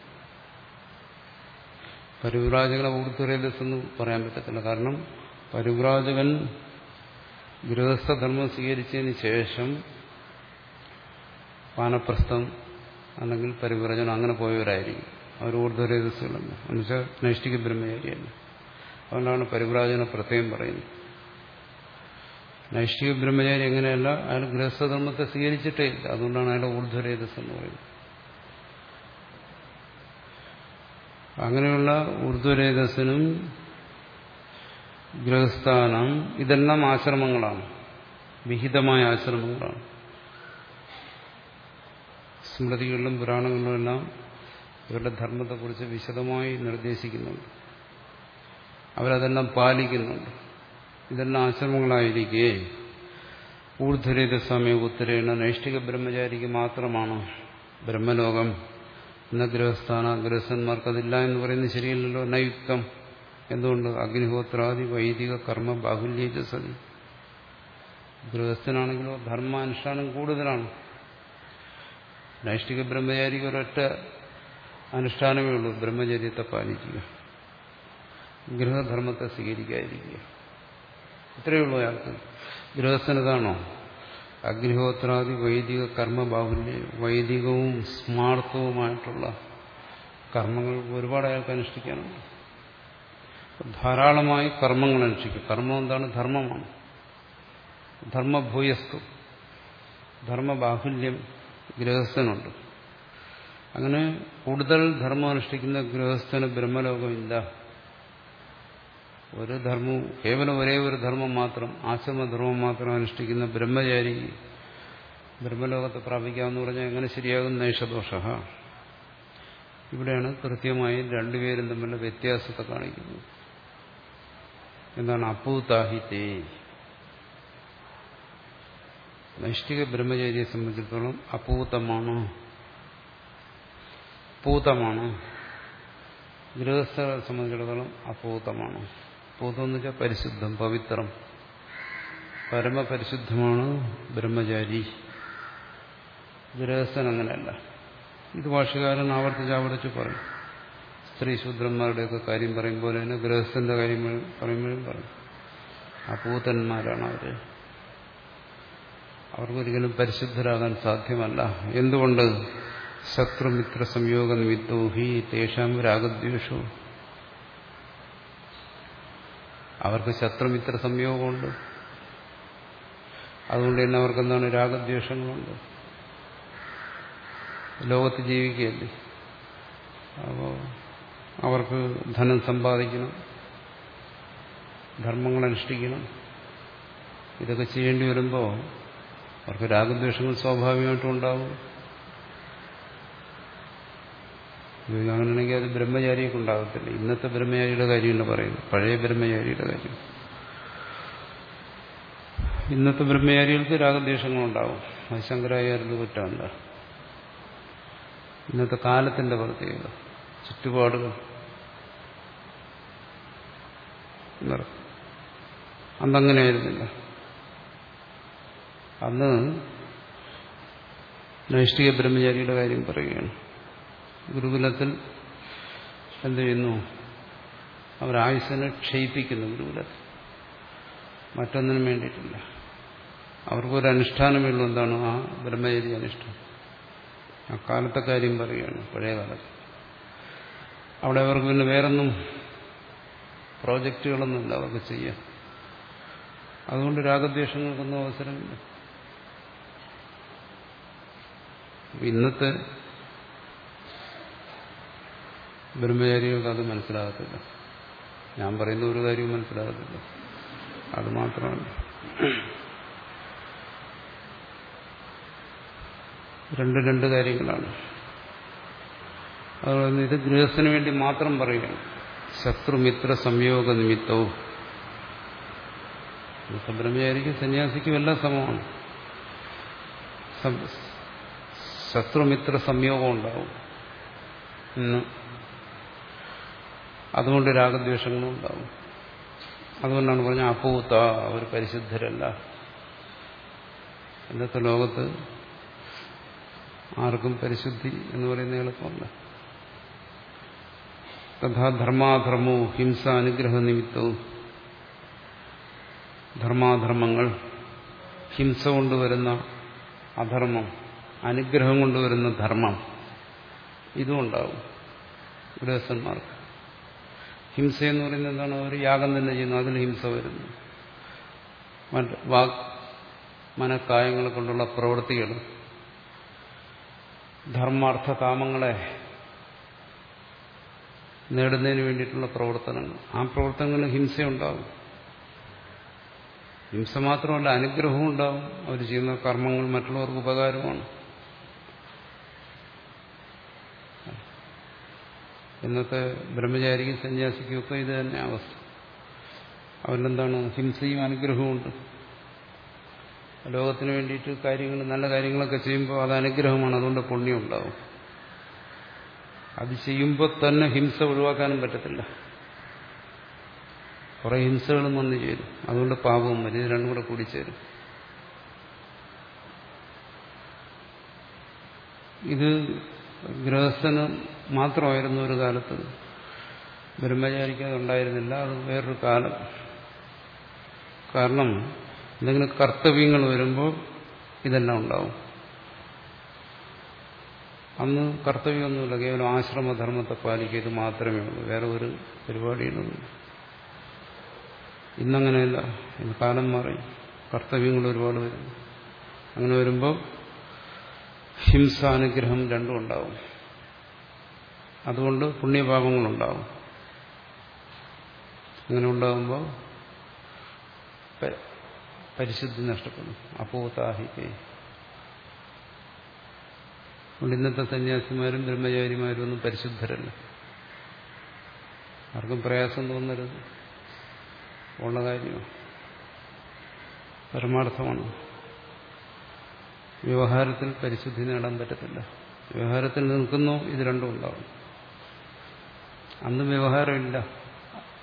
പരിവ്രാജകനെ ഊർധ്വരജസ് എന്ന് പറയാൻ പറ്റത്തില്ല. കാരണം പരിവ്രാജകൻ ഗൃഹസ്ഥധർമ്മം സ്വീകരിച്ചതിന് ശേഷം വാനപ്രസ്ഥം അല്ലെങ്കിൽ പരിവ്രജനം അങ്ങനെ പോയവരായിരിക്കും. അവർ ഊർധ്വരേതസ്സുകളല്ല എന്നുവെച്ചാൽ നൈഷ്ഠിക ബ്രഹ്മചാരിയല്ല അതുകൊണ്ടാണ് പരിവ്രാജനെ പ്രത്യേകം പറയുന്നത്. നൈഷ്ഠിക ബ്രഹ്മചാരി എങ്ങനെയല്ല അയാൾ ഗൃഹസ്ഥധർമ്മത്തെ സ്വീകരിച്ചിട്ടേ ഇല്ല. അതുകൊണ്ടാണ് അയാളുടെ ഊർധ്വരേതസ് എന്ന് പറയുന്നത്. അങ്ങനെയുള്ള ഊർധ്വരേതസ്സിനും ഗൃഹസ്ഥാനം ഇതെല്ലാം ആശ്രമങ്ങളാണ്. വിഹിതമായ ആശ്രമങ്ങളാണ്. സ്മൃതികളിലും പുരാണങ്ങളിലും എല്ലാം ഇവരുടെ ധർമ്മത്തെക്കുറിച്ച് വിശദമായി നിർദ്ദേശിക്കുന്നുണ്ട്. അവരതെല്ലാം പാലിക്കുന്നുണ്ട്. ഇതെല്ലാം ആശ്രമങ്ങളായിരിക്കെ. ഊർധ്വരേത സമയം ഉത്തരേണ നൈഷ്ഠിക ബ്രഹ്മചാരിക്ക് മാത്രമാണ് ബ്രഹ്മലോകം. എന്ന ഗൃഹസ്ഥാന ഗ്രഹസ്ഥന്മാർക്കതില്ല എന്ന് പറയുന്നത് ശരിയല്ലല്ലോ നയുക്തം. എന്തുകൊണ്ട്? അഗ്നിഹോത്രാദി വൈദിക കർമ്മ ബാഹുല്യേജ സതി ഗൃഹസ്ഥനാണെങ്കിലോ ധർമാനുഷ്ഠാനം കൂടുതലാണ്. നൈഷ്ഠിക ബ്രഹ്മചാരിക്ക് ഒരൊറ്റ അനുഷ്ഠാനമേ ഉള്ളൂ ബ്രഹ്മചര്യത്തെ പാലിക്കുക. ഗൃഹധർമ്മത്തെ സ്വീകരിക്കാതിരിക്കുക. ഇത്രയേ ഉള്ളൂ അയാൾക്ക് ഗൃഹസ്ഥനതാണോ അഗ്നിഹോത്രാദി വൈദിക കർമ്മ കർമ്മബാഹുല്യ വൈദികവും സ്മാർത്ഥവുമായിട്ടുള്ള കർമ്മങ്ങൾ ഒരുപാട് അയാൾക്ക് അനുഷ്ഠിക്കാനുണ്ട്. ധാരാളമായി കർമ്മങ്ങൾ അനുഷ്ഠിക്കും. കർമ്മം എന്താണ്? ധർമ്മമാണ്. ധർമ്മഭൂയസ്തു. ധർമ്മബാഹുല്യം ഗൃഹസ്ഥനുണ്ട്. അങ്ങനെ കൂടുതൽ ധർമ്മം അനുഷ്ഠിക്കുന്ന ഗൃഹസ്ഥന് ബ്രഹ്മലോകമില്ല. ഒരു ധർമ്മവും കേവലം ഒരേ ഒരു ധർമ്മം മാത്രം ആശ്രമധർമ്മം മാത്രം അനുഷ്ഠിക്കുന്ന ബ്രഹ്മചാരി ബ്രഹ്മലോകത്തെ പ്രാപിക്കാമെന്ന് പറഞ്ഞാൽ എങ്ങനെ ശരിയാകും നൈഷദോഷ ഇവിടെയാണ് കൃത്യമായി രണ്ടുപേരും തമ്മിലുള്ള വ്യത്യാസത്തെ കാണിക്കുന്നത്. എന്താണ്? അപ്പൂതാഹിത്തേ നൈഷ്ഠിക ബ്രഹ്മചാരിയെ സംബന്ധിച്ചിടത്തോളം അപൂതമാണ് പൂതമാണ് ഗൃഹസ്ഥരെ സംബന്ധിച്ചിടത്തോളം അപൂതമാണ് പൂതം എന്ന് വെച്ചാൽ പരിശുദ്ധം പവിത്രം. പരമപരിശുദ്ധമാണ് ബ്രഹ്മചാരി. ഗൃഹസ്ഥൻ അങ്ങനെയല്ല ഇത് ഭാഷകാരൻ ആവർത്തിച്ച് ആവർത്തിച്ച് പറയും. സ്ത്രീ ശൂദ്രന്മാരുടെയൊക്കെ കാര്യം പറയുമ്പോൾ തന്നെ ഗൃഹസ്ഥന്റെ കാര്യം പറയുമ്പോഴും പറയും. അപൂതന്മാരാണ് അവർ അവർക്കൊരിക്കലും പരിശുദ്ധരാകാൻ സാധ്യമല്ല. എന്തുകൊണ്ട്? ശത്രുമിത്ര സംയോഗ നിമിത്തോ ഹി തേഷാം രാഗദ്വേഷവും അവർക്ക് ശത്രുമിത്ര സംയോഗമുണ്ട് അതുകൊണ്ട് തന്നെ അവർക്ക് എന്താണ് രാഗദ്വേഷങ്ങളുണ്ട്. ലോകത്ത് ജീവിക്കുകയല്ലേ? അപ്പോൾ അവർക്ക് ധനം സമ്പാദിക്കണം. ധർമ്മങ്ങൾ അനുഷ്ഠിക്കണം. ഇതൊക്കെ ചെയ്യേണ്ടി വരുമ്പോൾ അവർക്ക് രാഗദ്വേഷങ്ങൾ സ്വാഭാവികമായിട്ടും ഉണ്ടാവും. അങ്ങനെയാണെങ്കിൽ അത് ബ്രഹ്മചാരിയൊക്കെ ഉണ്ടാകത്തില്ല. ഇന്നത്തെ ബ്രഹ്മചാരിയുടെ കാര്യമല്ല പറയുന്നത് പഴയ ബ്രഹ്മചാരിയുടെ കാര്യം. ഇന്നത്തെ ബ്രഹ്മചാരികൾക്ക് രാഗദ്വേഷങ്ങളുണ്ടാവും അത് ശങ്കരാചാര്യന്റെ കുറ്റമല്ല ഇന്നത്തെ കാലത്തിന്റെ പ്രത്യേകത. ചുറ്റുപാടുകൾ. അന്നങ്ങനെയായിരുന്നില്ല. അന്ന് നൈഷ്ഠിക ബ്രഹ്മചാരിയുടെ കാര്യം പറയുകയാണ്. ഗുരുകുലത്തിൽ എന്ത് ചെയ്യുന്നു? അവർ ആയുസ്സിനെ ക്ഷയിപ്പിക്കുന്നു ഗുരുകുലത്തിൽ. മറ്റൊന്നിനും വേണ്ടിയിട്ടില്ല. അവർക്കൊരു അനുഷ്ഠാനമേ ഉള്ളൂ എന്താണ്? ആ ബ്രഹ്മചര്യ അനുഷ്ഠാനം. ആ കാലത്തെ കാര്യം പറയുകയാണ് പഴയ കാലത്ത്. അവിടെ അവർക്ക് പിന്നെ വേറൊന്നും പ്രോജക്റ്റുകളൊന്നുമില്ല അവർക്ക് ചെയ്യാൻ. അതുകൊണ്ട് രാഗദ്വേഷങ്ങൾക്കൊന്നും അവസരമില്ല. ഇന്നത്തെ ബ്രഹ്മചാരികൾക്ക് അത് മനസ്സിലാകത്തില്ല. ഞാൻ പറയുന്ന ഒരു കാര്യവും മനസ്സിലാകത്തില്ല. അത് മാത്രമാണ്. രണ്ട് രണ്ട് കാര്യങ്ങളാണ്. അതുപോലെ ഇത് ഗൃഹസ്ഥന് വേണ്ടി മാത്രം പറയുകയാണ്. ശത്രുമിത്ര സംയോഗ നിമിത്തവും ബ്രഹ്മചാരിക്ക് സന്യാസിക്കും എല്ലാം സമമാണ് ശത്രുമിത്ര സംയോഗം ഉണ്ടാവും. അതുകൊണ്ട് രാഗദ്വേഷങ്ങളും ഉണ്ടാവും. അതുകൊണ്ടാണ് പറഞ്ഞ അപ്പൂത്ത അവർ പരിശുദ്ധരല്ല. ഇന്നത്തെ ലോകത്ത് ആർക്കും പരിശുദ്ധി എന്ന് പറയുന്ന എളുപ്പമല്ല. തഥാ ധർമാധർമ്മവും ഹിംസ അനുഗ്രഹ നിമിത്തവും ധർമാധർമ്മങ്ങൾ ഹിംസ കൊണ്ടുവരുന്ന അധർമ്മം അനുഗ്രഹം കൊണ്ടുവരുന്ന ധർമ്മം ഇതും ഉണ്ടാവും. ഗൃഹസ്ഥന്മാർക്ക് ഹിംസ എന്ന് പറയുന്നത് എന്താണ്? അവർ യാഗം തന്നെ ചെയ്യുന്നു. അതിൽ ഹിംസ വരുന്നു. വാക് മനക്കായങ്ങളെ കൊണ്ടുള്ള പ്രവൃത്തികൾ ധർമാർത്ഥ കാമങ്ങളെ നേടുന്നതിന് വേണ്ടിയിട്ടുള്ള പ്രവർത്തനങ്ങൾ. ആ പ്രവർത്തനങ്ങളിൽ ഹിംസയുണ്ടാവും. ഹിംസ മാത്രമല്ല അനുഗ്രഹവും ഉണ്ടാവും. അവർ ചെയ്യുന്ന കർമ്മങ്ങൾ മറ്റുള്ളവർക്ക് ഉപകാരമാണ്. ഇന്നത്തെ ബ്രഹ്മചാരിക്കും സന്യാസിക്കും ഒക്കെ ഇത് തന്നെ അവസ്ഥ. അവരിലെന്താണ് ഹിംസയും അനുഗ്രഹവും ഉണ്ട്. ലോകത്തിന് വേണ്ടിയിട്ട് കാര്യങ്ങൾ നല്ല കാര്യങ്ങളൊക്കെ ചെയ്യുമ്പോൾ അത് അനുഗ്രഹമാണ്. അതുകൊണ്ട് പുണ്യം ഉണ്ടാവും. അത് ചെയ്യുമ്പോൾ തന്നെ ഹിംസ ഒഴിവാക്കാനും പറ്റത്തില്ല. കുറെ ഹിംസകളും വന്നു ചേരും. അതുകൊണ്ട് പാപവും വരും. ഇത് രണ്ടും കൂടെ കൂടിച്ചേരും. ഇത് ഗൃഹസ്ഥന് മാത്രമായിരുന്നു ഒരു കാലത്ത്. ബ്രഹ്മചാരിക്ക് അതുണ്ടായിരുന്നില്ല. അത് വേറൊരു കാലം. കാരണം എന്തെങ്കിലും കർത്തവ്യങ്ങൾ വരുമ്പോൾ ഇതെല്ലാം ഉണ്ടാവും. അന്ന് കർത്തവ്യമൊന്നുമില്ല. കേവലം ആശ്രമധർമ്മത്തെ പാലിക്കുക ഇത് മാത്രമേ ഉള്ളൂ. വേറെ ഒരു പരിപാടിയിലൊന്നും ഇന്നങ്ങനെയല്ല. ഇന്ന് കാലം മാറി. കർത്തവ്യങ്ങൾ ഒരുപാട് വരുന്നു അങ്ങനെ വരുമ്പോൾ ഹിംസാനുഗ്രഹം രണ്ടും ഉണ്ടാവും. അതുകൊണ്ട് പുണ്യപാപങ്ങളുണ്ടാവും. അങ്ങനെ ഉണ്ടാകുമ്പോൾ പരിശുദ്ധി നഷ്ടപ്പെടും. അപ്പോതാഹിക്കേ അതുകൊണ്ട് ഇന്നത്തെ സന്യാസിമാരും ബ്രഹ്മചാരിമാരും ഒന്നും പരിശുദ്ധരല്ല. ആർക്കും പ്രയാസം തോന്നരുത്. ഉള്ള കാര്യമാണ്. പരമാർത്ഥമാണ്. വ്യവഹാരത്തിൽ പരിശുദ്ധി നേടാൻ പറ്റത്തില്ല. വ്യവഹാരത്തിൽ നിൽക്കുന്നു ഇത് രണ്ടും ഉണ്ടാവും. അന്ന് വ്യവഹാരമില്ല.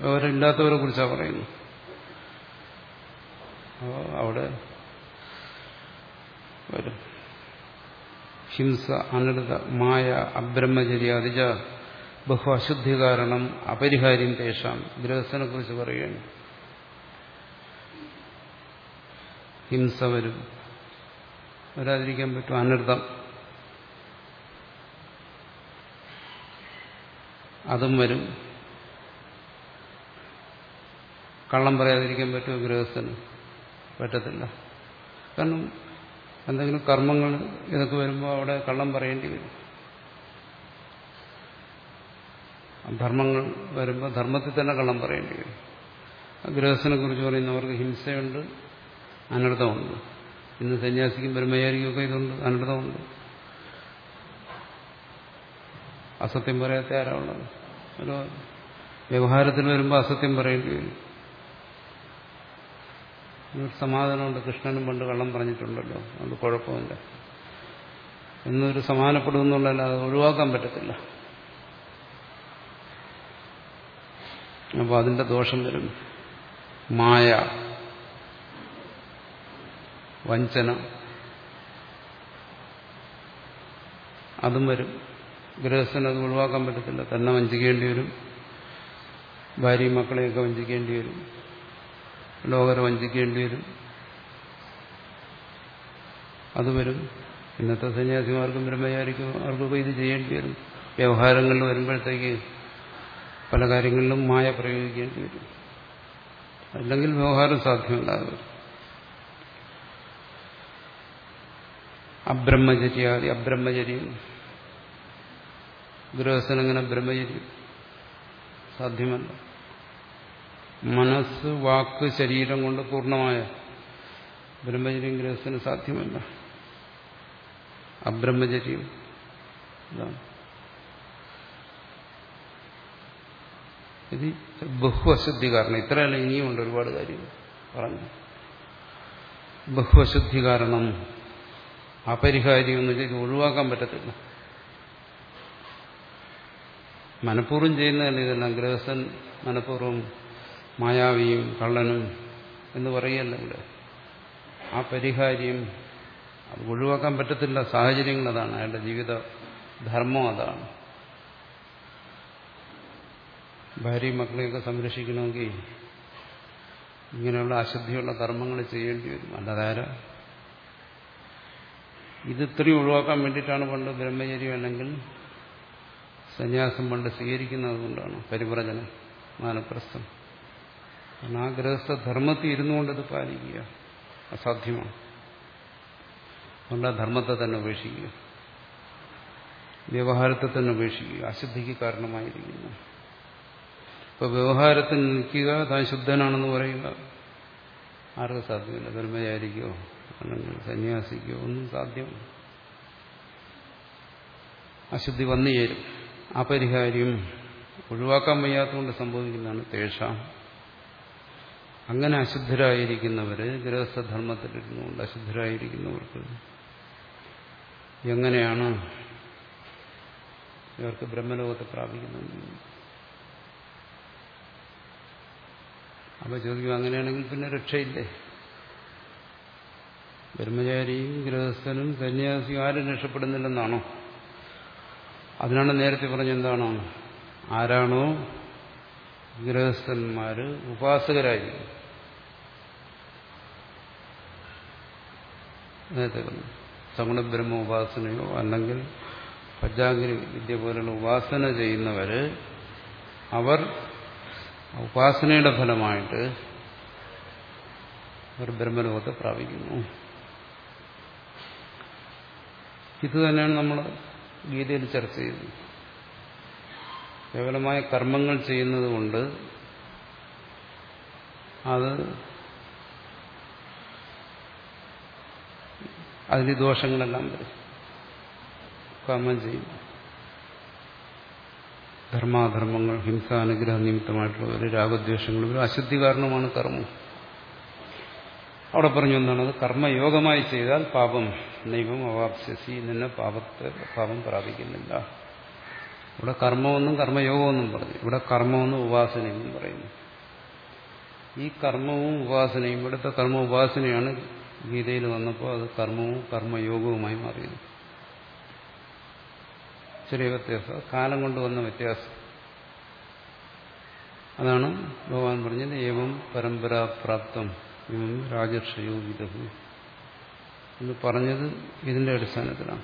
വ്യവഹാരം ഇല്ലാത്തവരെ കുറിച്ചാണ് പറയുന്നു അപ്പോൾ അവിടെ വരും ഹിംസ അനൃത മായ അബ്രഹ്മചര്യ അതിജ ബഹു അശുദ്ധി കാരണം അപരിഹാര്യം തേഷാം ഗൃഹസ്ഥനെ കുറിച്ച് പറയുകയാണ്. ഹിംസ വരും. വരാതിരിക്കാൻ പറ്റും അനർത്ഥം അതും വരും. കള്ളം പറയാതിരിക്കാൻ പറ്റുമോ ഗൃഹസ്ഥന്? പറ്റത്തില്ല. കാരണം എന്തെങ്കിലും കർമ്മങ്ങൾ ഇതൊക്കെ വരുമ്പോൾ അവിടെ കള്ളം പറയേണ്ടി വരും. ധർമ്മങ്ങൾ വരുമ്പോൾ ധർമ്മത്തിൽ തന്നെ കള്ളം പറയേണ്ടി വരും. ഗൃഹസ്ഥനെ കുറിച്ച് പറയുന്നവർക്ക് ഹിംസയുണ്ട് അനർത്ഥമുണ്ട്. ഇന്ന് സന്യാസിക്കും ബ്രഹ്മചാരിക്കൊക്കെ ഇതുണ്ട് അനർത്ഥമുണ്ട്. അസത്യം പറയാത്ത ആരാ ഉള്ളത്? ഒരു വ്യവഹാരത്തിൽ വരുമ്പോൾ അസത്യം പറയേണ്ടി വരും. സമാധാനമുണ്ട്. കൃഷ്ണനും പണ്ട് കള്ളം പറഞ്ഞിട്ടുണ്ടല്ലോ. അത് കുഴപ്പമില്ല. എന്നൊരു സമാനപ്പെടുമെന്നുള്ളതല്ല അത് ഒഴിവാക്കാൻ പറ്റത്തില്ല. അപ്പോൾ അതിന്റെ ദോഷം വരും. മായ വഞ്ചന അതും വരും. ഗൃഹസ്ഥന് അത് ഒഴിവാക്കാൻ പറ്റത്തില്ല. തന്നെ വഞ്ചിക്കേണ്ടി വരും. ഭാര്യയും മക്കളെയൊക്കെ വഞ്ചിക്കേണ്ടി വരും. ലോകരെ വഞ്ചിക്കേണ്ടി വരും. അത് വരും. ഇന്നത്തെ സന്യാസിമാർക്കും ബ്രഹ്മചാരിക്കും അവർക്കൊക്കെ ഇത് ചെയ്യേണ്ടി വരും. വ്യവഹാരങ്ങളിൽ വരുമ്പോഴത്തേക്ക് പല കാര്യങ്ങളിലും മായ പ്രയോഗിക്കേണ്ടി വരും. അല്ലെങ്കിൽ വ്യവഹാരം സാധ്യമല്ലാതെ വരും. അബ്രഹ്മചര്യാദി അബ്രഹ്മചര്യം ഗൃഹസ്ഥനങ്ങനെ ബ്രഹ്മചര്യം. സാധ്യമല്ല. മനസ്സ് വാക്ക് ശരീരം കൊണ്ട് പൂർണമായ ബ്രഹ്മചര്യം ഗൃഹസ്ഥന് സാധ്യമല്ല. അബ്രഹ്മചര്യം. ഇതാണ് ഇത് ബഹുവശുദ്ധി കാരണം. ഇത്രയല്ല ഇനിയുമുണ്ട് ഒരുപാട് കാര്യങ്ങൾ പറഞ്ഞു. ബഹുവശുദ്ധി കാരണം അപരിഹാരി എന്ന് വെച്ചാൽ ഒഴിവാക്കാൻ പറ്റത്തില്ല. മനഃപൂർവം ചെയ്യുന്നതല്ല ഇതെല്ലാം. ഗൃഹസ്ഥൻ മനഃപൂർവം മായാവിയും കള്ളനും എന്ന് പറയല്ല ഇവിടെ. ആ പരിഹാരിയും അത് ഒഴിവാക്കാൻ പറ്റത്തില്ല. സാഹചര്യങ്ങൾ അതാണ്. അയാളുടെ ജീവിത ധർമ്മം അതാണ്. ഭാര്യയും മക്കളെയൊക്കെ സംരക്ഷിക്കണമെങ്കിൽ ഇങ്ങനെയുള്ള അശുദ്ധിയുള്ള കർമ്മങ്ങൾ ചെയ്യേണ്ടി വരും. അല്ലാതെ ആരാ? ഇത് ഇത്രയും ഒഴിവാക്കാൻ വേണ്ടിയിട്ടാണ് പണ്ട് ബ്രഹ്മചര്യം അല്ലെങ്കിൽ സന്യാസം പണ്ട് സ്വീകരിക്കുന്നത് കൊണ്ടാണ് പരിവ്രജനം മാനപ്രസ്ഥം. കാരണം ആ ഗൃഹസ്ഥ ധർമ്മത്തിൽ ഇരുന്നുകൊണ്ട് ഇത് പാലിക്കുക അസാധ്യമാണ്. അതുകൊണ്ട് ആ ധർമ്മത്തെ തന്നെ ഉപേക്ഷിക്കുക. വ്യവഹാരത്തെ തന്നെ ഉപേക്ഷിക്കുക. അശുദ്ധിക്ക് കാരണമായിരിക്കുന്നു. ഇപ്പൊ വ്യവഹാരത്തിൽ നിൽക്കുക താൻ ശുദ്ധനാണെന്ന് പറയുക ആർക്കും സാധ്യമല്ല. ബ്രഹ്മചാരിക്കോ അല്ലെങ്കിൽ സന്യാസിക്കോ ഒന്നും സാധ്യമല്ല. അശുദ്ധി വന്നു ചേരും. അപരിഹാര്യം. ഒഴിവാക്കാൻ വയ്യാത്തതുകൊണ്ട് സംഭവിക്കുന്നതാണ് തേഷാം. അങ്ങനെ അശുദ്ധരായിരിക്കുന്നവര് ഗൃഹസ്ഥധർമ്മത്തിലിരുന്നുകൊണ്ട് അശുദ്ധരായിരിക്കുന്നവർക്ക് എങ്ങനെയാണ് ഇവർക്ക് ബ്രഹ്മലോകത്തെ പ്രാപിക്കുന്നത്? അപ്പൊ ചോദിക്കും അങ്ങനെയാണെങ്കിൽ പിന്നെ രക്ഷയില്ലേ? ബ്രഹ്മചാരിയും ഗൃഹസ്ഥനും സന്യാസിയും ആരും രക്ഷപ്പെടുന്നില്ലെന്നാണോ? അതിനാണ് നേരത്തെ പറഞ്ഞെന്താണ് ആരാണോ ഗൃഹസ്ഥന്മാര് ഉപാസകരായി. നേരത്തെ പറഞ്ഞു. സഗുണ ബ്രഹ്മ ഉപാസനയോ അല്ലെങ്കിൽ പഞ്ചാഗ്രി വിദ്യ പോലുള്ള ഉപാസന ചെയ്യുന്നവര് അവർ ഉപാസനയുടെ ഫലമായിട്ട് അവർ ബ്രഹ്മലോകത്തെ പ്രാപിക്കുന്നു. ഇത് തന്നെയാണ് നമ്മൾ ഗീതയിൽ ചർച്ച ചെയ്യുന്നു കേവലമായ കർമ്മങ്ങൾ ചെയ്യുന്നത് കൊണ്ട് അത് അതിന് ദോഷങ്ങളെല്ലാം വരും. കർമ്മം ചെയ്യും. ധർമാധർമ്മങ്ങൾ ഹിംസാനുഗ്രഹ നിമിത്തമായിട്ടുള്ള ഒരു രാഗദ്വേഷങ്ങൾ ഒരു അശുദ്ധി കാരണമാണ് കർമ്മം. അവിടെ പറഞ്ഞു എന്താണ്? കർമ്മയോഗമായി ചെയ്താൽ പാപം. നൈവം അവാപ്സ്യസി നിന്ന് പാപത്തെ പാപം പ്രാപിക്കുന്നില്ല. ഇവിടെ കർമ്മമൊന്നും കർമ്മയോഗമെന്നും പറഞ്ഞു. ഇവിടെ കർമ്മമെന്നും ഉപാസനയെന്നും പറയുന്നു. ഈ കർമ്മവും ഉപാസനയും ഇവിടുത്തെ കർമ്മ ഉപാസനയാണ് ഗീതയിൽ വന്നപ്പോൾ അത് കർമ്മവും കർമ്മയോഗവുമായി മാറിയത്. ചെറിയ വ്യത്യാസം. കാലം കൊണ്ട് വന്ന വ്യത്യാസം. അതാണ് ഭഗവാൻ പറഞ്ഞത് ഏവം പരമ്പരാപ്രാപ്തം ഇവം രാജർഷയോ വിദഹു എന്ന് പറഞ്ഞത് ഇതിന്റെ അടിസ്ഥാനത്തിലാണ്.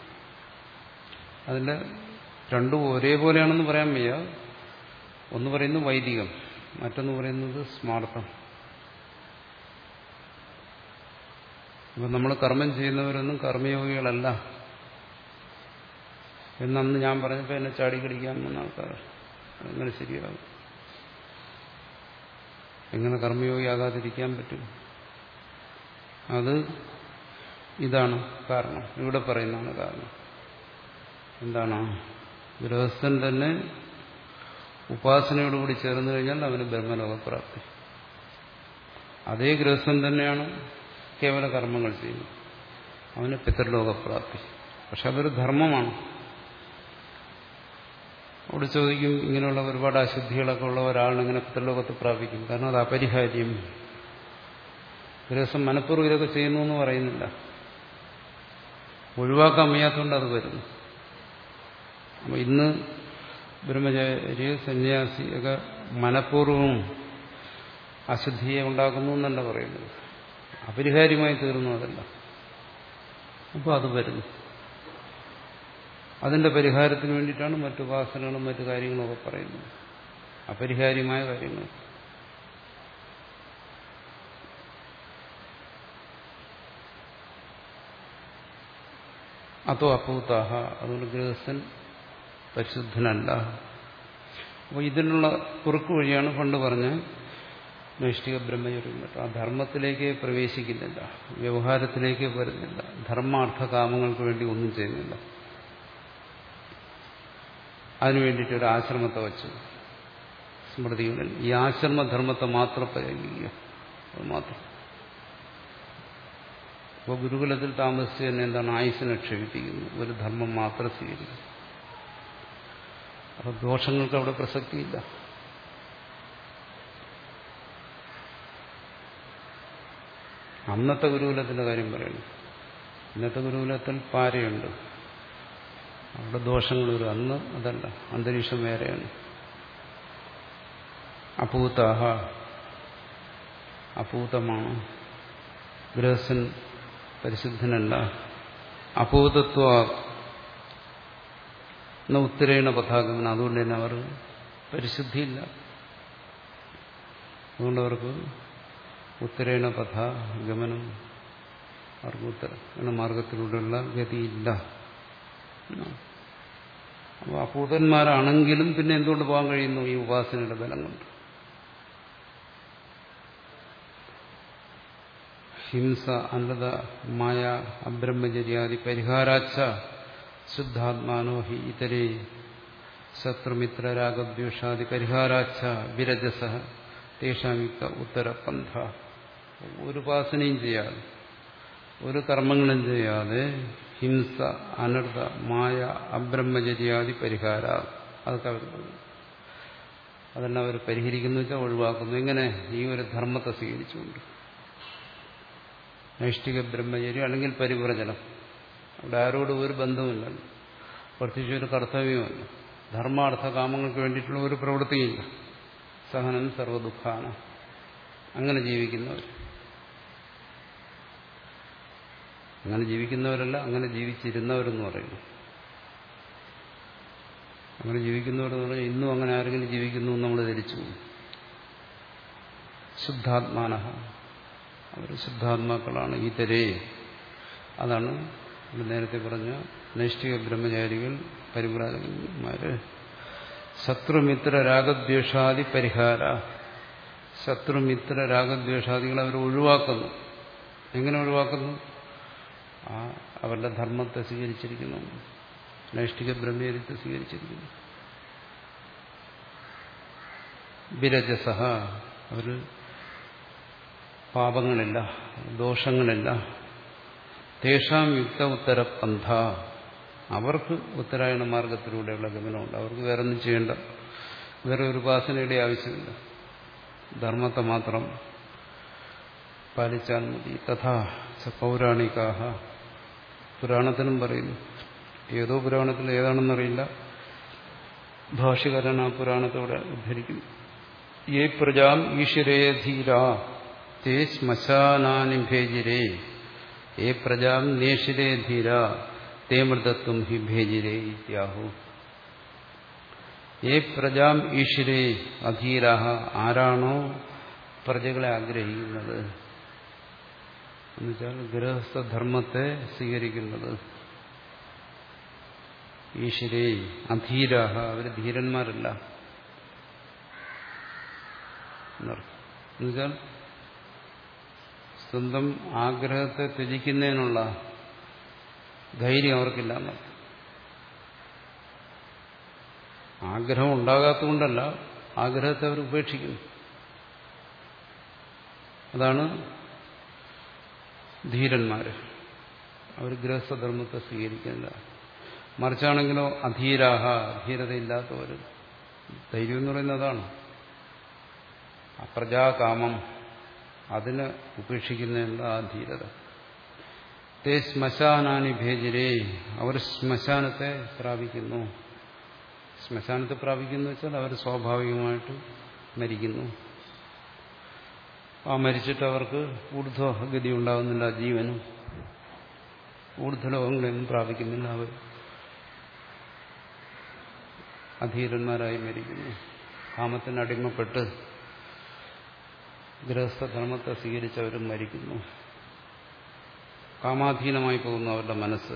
അതിന്റെ രണ്ടും ഒരേപോലെയാണെന്ന് പറയാൻ വയ്യ. ഒന്ന് പറയുന്നത് വൈദികം മറ്റൊന്ന് പറയുന്നത് സ്മാർത്ഥം ഇപ്പൊ നമ്മൾ കർമ്മം ചെയ്യുന്നവരൊന്നും കർമ്മയോഗികളല്ല. എന്നന്ന് ഞാൻ പറഞ്ഞപ്പോൾ എന്നെ ചാടിക്കടിക്കാൻ വന്ന ആൾക്കാർ അങ്ങനെ ശരിയാകും എങ്ങനെ കർമ്മയോഗിയാകാതിരിക്കാൻ പറ്റും? അത് ഇതാണ് കാരണം. ഇവിടെ പറയുന്നതാണ് കാരണം. എന്താണ്? ഗൃഹസ്ഥൻ തന്നെ ഉപാസനയോടുകൂടി ചേർന്ന് കഴിഞ്ഞാൽ അവന് ബ്രഹ്മലോകപ്രാപ്തി. അതേ ഗൃഹസ്ഥൻ തന്നെയാണ് കേവല കർമ്മങ്ങൾ ചെയ്യുന്നത്. അവന് പിതൃലോകപ്രാപ്തി. പക്ഷെ അതൊരു ധർമ്മമാണ്. അവിടെ ചോദിക്കും ഇങ്ങനെയുള്ള ഒരുപാട് അശുദ്ധികളൊക്കെ ഉള്ള ഒരാളിനെ ഇങ്ങനെ പിതൃലോകത്ത് പ്രാപിക്കും? കാരണം അത് അപരിഹാര്യം. ഗൃഹസ്ഥം മനഃപൂർവം ഇതൊക്കെ ചെയ്യുന്നു എന്ന് പറയുന്നില്ല. ഒഴിവാക്കാൻ വയ്യാത്തതുകൊണ്ട് അത് വരുന്നു. അപ്പൊ ഇന്ന് ബ്രഹ്മചാരി സന്യാസി ഒക്കെ മനഃപൂർവം അശുദ്ധിയെ ഉണ്ടാക്കുന്നു എന്നല്ല പറയുന്നത്. അപരിഹാര്യമായി തീർന്നു അതല്ല. അപ്പോൾ അത് വരുന്നു. അതിന്റെ പരിഹാരത്തിന് വേണ്ടിയിട്ടാണ് മറ്റു ഉപാസനകളും മറ്റു കാര്യങ്ങളൊക്കെ പറയുന്നത്. അപരിഹാര്യമായ കാര്യങ്ങൾ. അതോ അപ്പൂത്താഹ അതുകൊണ്ട് ഗൃഹസ്ഥൻ പരിശുദ്ധനല്ല. അപ്പോൾ ഇതിനുള്ള കുറുക്ക് വഴിയാണ് പണ്ട് പറഞ്ഞ നൈഷ്ഠിക ബ്രഹ്മചര്യം ആ ധർമ്മത്തിലേക്ക് പ്രവേശിക്കുന്നില്ല വ്യവഹാരത്തിലേക്ക് വരുന്നില്ല ധർമാർത്ഥ കാമങ്ങൾക്ക് വേണ്ടി ഒന്നും ചെയ്യുന്നില്ല. അതിനു വേണ്ടിയിട്ട് ഒരു ആശ്രമത്തെ വച്ചു സ്മൃതികളിൽ ഈ ആശ്രമധർമ്മത്തെ മാത്രം പരിഗണിക്കുക. അത് മാത്രം. അപ്പോൾ ഗുരുകുലത്തിൽ താമസിച്ച് തന്നെ എന്താണ് ആയുസിനെ ക്ഷയിപ്പിക്കുന്നു ഒരു ധർമ്മം മാത്രം സ്വീകരിക്കും അപ്പോൾ ദോഷങ്ങൾക്ക് അവിടെ പ്രസക്തിയില്ല. അന്നത്തെ ഗുരുകുലത്തിന്റെ കാര്യം പറയുന്നു ഇന്നത്തെ ഗുരുകുലത്തിൽ പാരയുണ്ട്. അവിടെ ദോഷങ്ങൾ ഒരു അന്ന് അതല്ല അന്തരീക്ഷം വേറെയാണ്. അപൂതാഹ അപൂതമാണ് ഗൃഹസ്ഥൻ പരിശുദ്ധനല്ല. അഭൂതത്വ എന്ന ഉത്തരേണ പഥാഗമന അതുകൊണ്ട് തന്നെ അവർ പരിശുദ്ധിയില്ല. അതുകൊണ്ട് അവർക്ക് ഉത്തരേണ പഥ ഗമനം അവർക്ക് ഉത്തര മാർഗത്തിലൂടെയുള്ള ഗതിയില്ല. അപ്പോൾ അപൂതന്മാരാണെങ്കിലും പിന്നെ എന്തുകൊണ്ട് പോകാൻ കഴിയുന്നു? ഈ ഉപാസനയുടെ ബലം കൊണ്ട്. ഹിംസ അന്ധത മായ അബ്രഹ്മചര്യാദി പരിഹാരാച്ച ശുദ്ധാത്മാനോ ഹി ഇതരേ ശത്രുമിത്ര രാഗദ്വേഷാദി പരിഹാരാച്ച വിരജസ തേഷാമിക്ത ഉത്തരപന്ഥ ഒരു ഉപാസനയും ചെയ്യാതെ ഒരു കർമ്മങ്ങളും ചെയ്യാതെ ഹിംസ അനർത്ഥ മായ അബ്രഹ്മചര്യാദി പരിഹാര അതൊക്കെ അവർ അതെല്ലാം അവർ പരിഹരിക്കുന്നു വെച്ചാൽ ഒഴിവാക്കുന്നു. എങ്ങനെ ഈ ഒരു ധർമ്മത്തെ സ്വീകരിച്ചുകൊണ്ട്. നൈഷ്ഠിക ബ്രഹ്മചര്യം അല്ലെങ്കിൽ പരിവ്രജനം. അവിടെ ആരോടും ഒരു ബന്ധവുമില്ല. പ്രത്യേകിച്ച് ഒരു കർത്തവ്യമല്ല ധർമാർത്ഥ കാമങ്ങൾക്ക് വേണ്ടിയിട്ടുള്ള ഒരു പ്രവൃത്തിയില്ല. സഹനം സർവദുഃഖാണ്. അങ്ങനെ ജീവിക്കുന്നവർ. അങ്ങനെ ജീവിക്കുന്നവരല്ല അങ്ങനെ ജീവിച്ചിരുന്നവരെന്ന് പറയുന്നു. അങ്ങനെ ജീവിക്കുന്നവരെന്ന് പറഞ്ഞാൽ ഇന്നും അങ്ങനെ ആരെങ്കിലും ജീവിക്കുന്നു നമ്മൾ ധരിച്ചു പോകും. അവർ ശുദ്ധാത്മാക്കളാണ് ഇതരേ അതാണ് നേരത്തെ പറഞ്ഞ നൈഷ്ഠിക ബ്രഹ്മചാരികൾ പരിവ്രാജകന്മാര്. ശത്രുമിത്ര രാഗദ്വേഷാദി പരിഹാര. ശത്രുമിത്ര രാഗദ്വേഷാദികൾ അവർ ഒഴിവാക്കുന്നു. എങ്ങനെ ഒഴിവാക്കുന്നു? ആ അവരുടെ ധർമ്മത്തെ സ്വീകരിച്ചിരിക്കുന്നു. നൈഷ്ഠിക ബ്രഹ്മചര്യത്തെ സ്വീകരിച്ചിരിക്കുന്നു. വിരജസഹ. അവർ പാപങ്ങളില്ല ദോഷങ്ങളില്ല. തേഷാം യുക്ത ഉത്തര പന്ഥ അവർക്ക് ഉത്തരായണ മാർഗത്തിലൂടെയുള്ള ഗമനമുണ്ട്. അവർക്ക് വേറെ ഒന്നും ചെയ്യേണ്ട വേറെ ഒരു ഉപാസനയുടെ ആവശ്യമില്ല. ധർമ്മത്തെ മാത്രം പാലിച്ചാൽ മതി. തഥാ പൗരാണികാഹ. പുരാണത്തിനും പറയുന്നു. ഏതോ പുരാണത്തിൽ ഏതാണെന്നറിയില്ല. ഭാഷകരൻ ആ പുരാണത്തോടെ ഉദ്ധരിക്കുന്നു. ഈ പ്രജാം ഈശ്വരേ ധീര. തേ ശ്മശാനാനി ഏ പ്രജാം നേഷിരേ ധീര തേ മൃതത്വം ഹി ഭേജിരേ ഇത്യാഹു ഏ പ്രജാം ഈശ്വരേ അധീരാഹ ആരാണോ പ്രജകളെ ആഗ്രഹിക്കുന്നത്। എന്നുവെച്ചാൽ ഗൃഹസ്ഥധർമ്മത്തെ സ്വീകരിക്കുന്നത്। ഈശ്വരേ അധീരാഹ അവർ ധീരന്മാരല്ല। എന്നുവെച്ചാൽ സ്വന്തം ആഗ്രഹത്തെ ത്യജിക്കുന്നതിനുള്ള ധൈര്യം അവർക്കില്ല എന്നർത്ഥം ആഗ്രഹം ഉണ്ടാകാത്തതുകൊണ്ടല്ല ആഗ്രഹത്തെ അവർ ഉപേക്ഷിക്കുന്നു അതാണ് ധീരന്മാര്. അവർ ഗൃഹസ്ഥധർമ്മത്തെ സ്വീകരിക്കുന്നില്ല. മറിച്ചാണെങ്കിലോ അധീരാഹ ധീരതയില്ലാത്തവർ ധൈര്യം എന്ന് പറയുന്നതാണ് അപ്രജാകാമം. അതിനെ ഉപേക്ഷിക്കുന്നതിനുള്ള ആ ധീരത. തേ ശ്മശാനാനി ഭേജിരേ അവർ ശ്മശാനത്തെ പ്രാപിക്കുന്നു. ശ്മശാനത്തെ പ്രാപിക്കുന്നു വെച്ചാൽ അവർ സ്വാഭാവികമായിട്ട് മരിക്കുന്നു. ആ മരിച്ചിട്ട് അവർക്ക് ഊർധ്വഗതി ഉണ്ടാകുന്നില്ല ജീവനും. ഊർധ്വലോകങ്ങളെയൊന്നും പ്രാപിക്കുന്നില്ല അവർ. അധീരന്മാരായി മരിക്കുന്നു. കാമത്തിന് അടിമപ്പെട്ട് ഗൃഹസ്ഥധർമ്മത്തെ സ്വീകരിച്ചവരും മരിക്കുന്നു. കാമാധീനമായി പോകുന്നു അവരുടെ മനസ്സ്.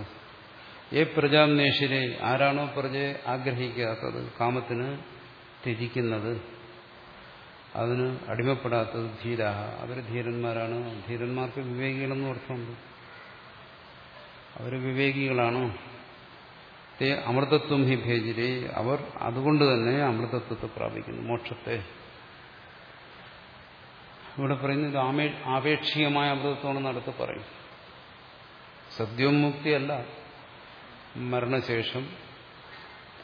ഏ പ്രജാന്വേഷരെ ആരാണോ പ്രജയെ ആഗ്രഹിക്കാത്തത് കാമത്തിന് ത്യജിക്കുന്നത് അതിന് അടിമപ്പെടാത്തത് ധീരാഹ. അവർ ധീരന്മാരാണ്. ധീരന്മാർക്ക് വിവേകികളെന്ന് അർത്ഥമുണ്ട്. അവർ വിവേകികളാണ്. അമൃതത്വം ഹി ഭേജിരെ. അവർ അതുകൊണ്ട് തന്നെ അമൃതത്വത്തെ പ്രാപിക്കുന്നു. മോക്ഷത്തെ. ഇവിടെ പറയുന്നത് ആമേ ആപേക്ഷികമായ അമൃതത്വമാണെന്ന് അടുത്ത് പറയും. സദ്യോമുക്തിയല്ല മരണശേഷം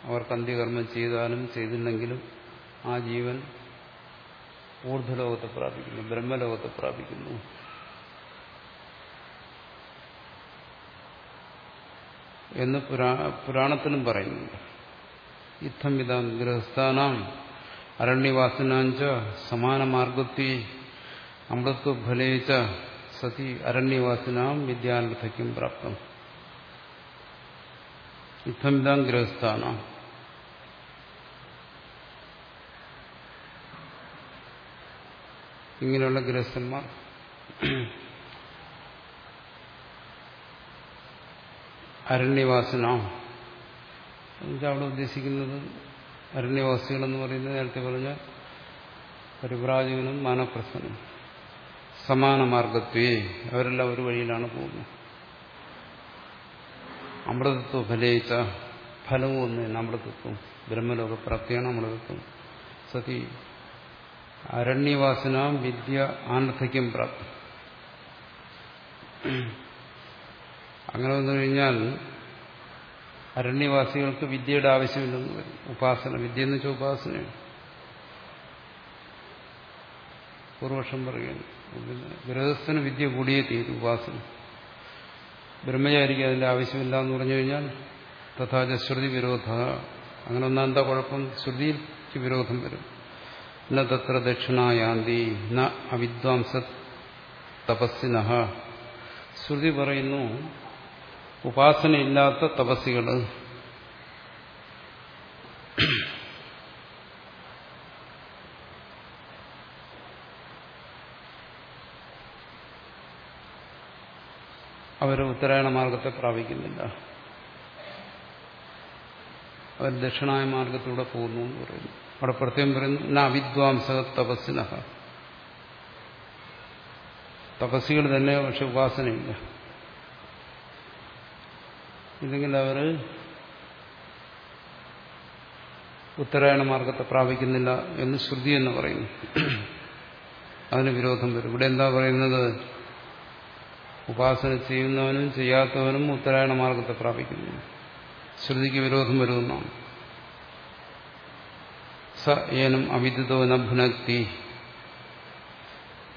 അവർക്ക് അന്ത്യകർമ്മം ചെയ്താലും ചെയ്തില്ലെങ്കിലും ആ ജീവൻ ഊർധ്വലോകത്തെ പ്രാപിക്കുന്നു ബ്രഹ്മലോകത്തെ പ്രാപിക്കുന്നു. എന്ന് പുരാണത്തിനും പറയുന്നുണ്ട്. യുദ്ധം വിധം ഗൃഹസ്ഥാനാം അരണ്യവാസനാഞ്ച അമൃത്വഫലേച്ച സതി അരണ്യവാസിനാം വിദ്യാനർത്ഥയ്ക്കും പ്രാപ്തം. യുദ്ധമിതാം ഗൃഹസ്ഥാനാം. ഇങ്ങനെയുള്ള ഗൃഹസ്ഥന്മാർ അരണ്യവാസന. അവിടെ ഉദ്ദേശിക്കുന്നത് അരണ്യവാസികളെന്ന് പറയുന്നത് നേരത്തെ പറഞ്ഞ പരിവ്രാജകനും മാനപ്രസനും സമാന മാർഗത്വേ അവരെല്ലാം ഒരു വഴിയിലാണ് പോകുന്നത്. അമൃതത്വ ഫലയിച്ച ഫലവും ഒന്ന് തന്നെ അമൃതത്വം ബ്രഹ്മലോകപ്രാപ്തിയാണ് അമൃതത്വം. സതി അരണ്യവാസന വിദ്യ ആനർദ്ധയ്ക്കും പ്രാപ്തി. അങ്ങനെ വന്നു കഴിഞ്ഞാൽ അരണ്യവാസികൾക്ക് വിദ്യയുടെ ആവശ്യമില്ലെന്ന് വരും. ഉപാസന വിദ്യ എന്ന് വെച്ചാൽ ഉപാസനയാണ്. പൂർവക്ഷം പറയുന്നു. ഗൃഹസ്ഥന് വിദ്യ കൂടിയേ തീരും ഉപാസന. ബ്രഹ്മചാരിക്ക് അതിന്റെ ആവശ്യമില്ല എന്ന് പറഞ്ഞു കഴിഞ്ഞാൽ തഥാച ശ്രുതി വിരോധ. അങ്ങനെ ഒന്നാം എന്താ കുഴപ്പം? ശ്രുതിക്ക് വിരോധം വരും. ന തത്ര ദക്ഷിണായാന്തി ന അവിദ്വാംസ തപസ്സിന ശ്രുതി പറയുന്നു ഉപാസനയില്ലാത്ത തപസ്സികൾ അവർ ഉത്തരായണ മാർഗത്തെ പ്രാപിക്കുന്നില്ല. അവർ ദക്ഷിണായ മാർഗത്തിലൂടെ പോകുന്നു എന്ന് പറയുന്നു. അവിടെ പ്രത്യേകം പറയുന്നു ന അവിദ്വാംസ തപസ്സിന തപസ്സികൾ തന്നെ പക്ഷെ ഉപാസനയില്ല. ഇല്ലെങ്കിൽ അവർ ഉത്തരായണ മാർഗത്തെ പ്രാപിക്കുന്നില്ല എന്ന് ശ്രുതി എന്ന് പറയുന്നു. അതിന് വിരോധം വരും. ഇവിടെ എന്താ പറയുന്നത്? ഉപാസന ചെയ്യുന്നവനും ചെയ്യാത്തവനും ഉത്തരായണ മാർഗത്തെ പ്രാപിക്കുന്നു. ശ്രുതിക്ക് വിരോധം വരുമെന്നാണ് സ ഏനം അവിദിതോ നഭുനക്തി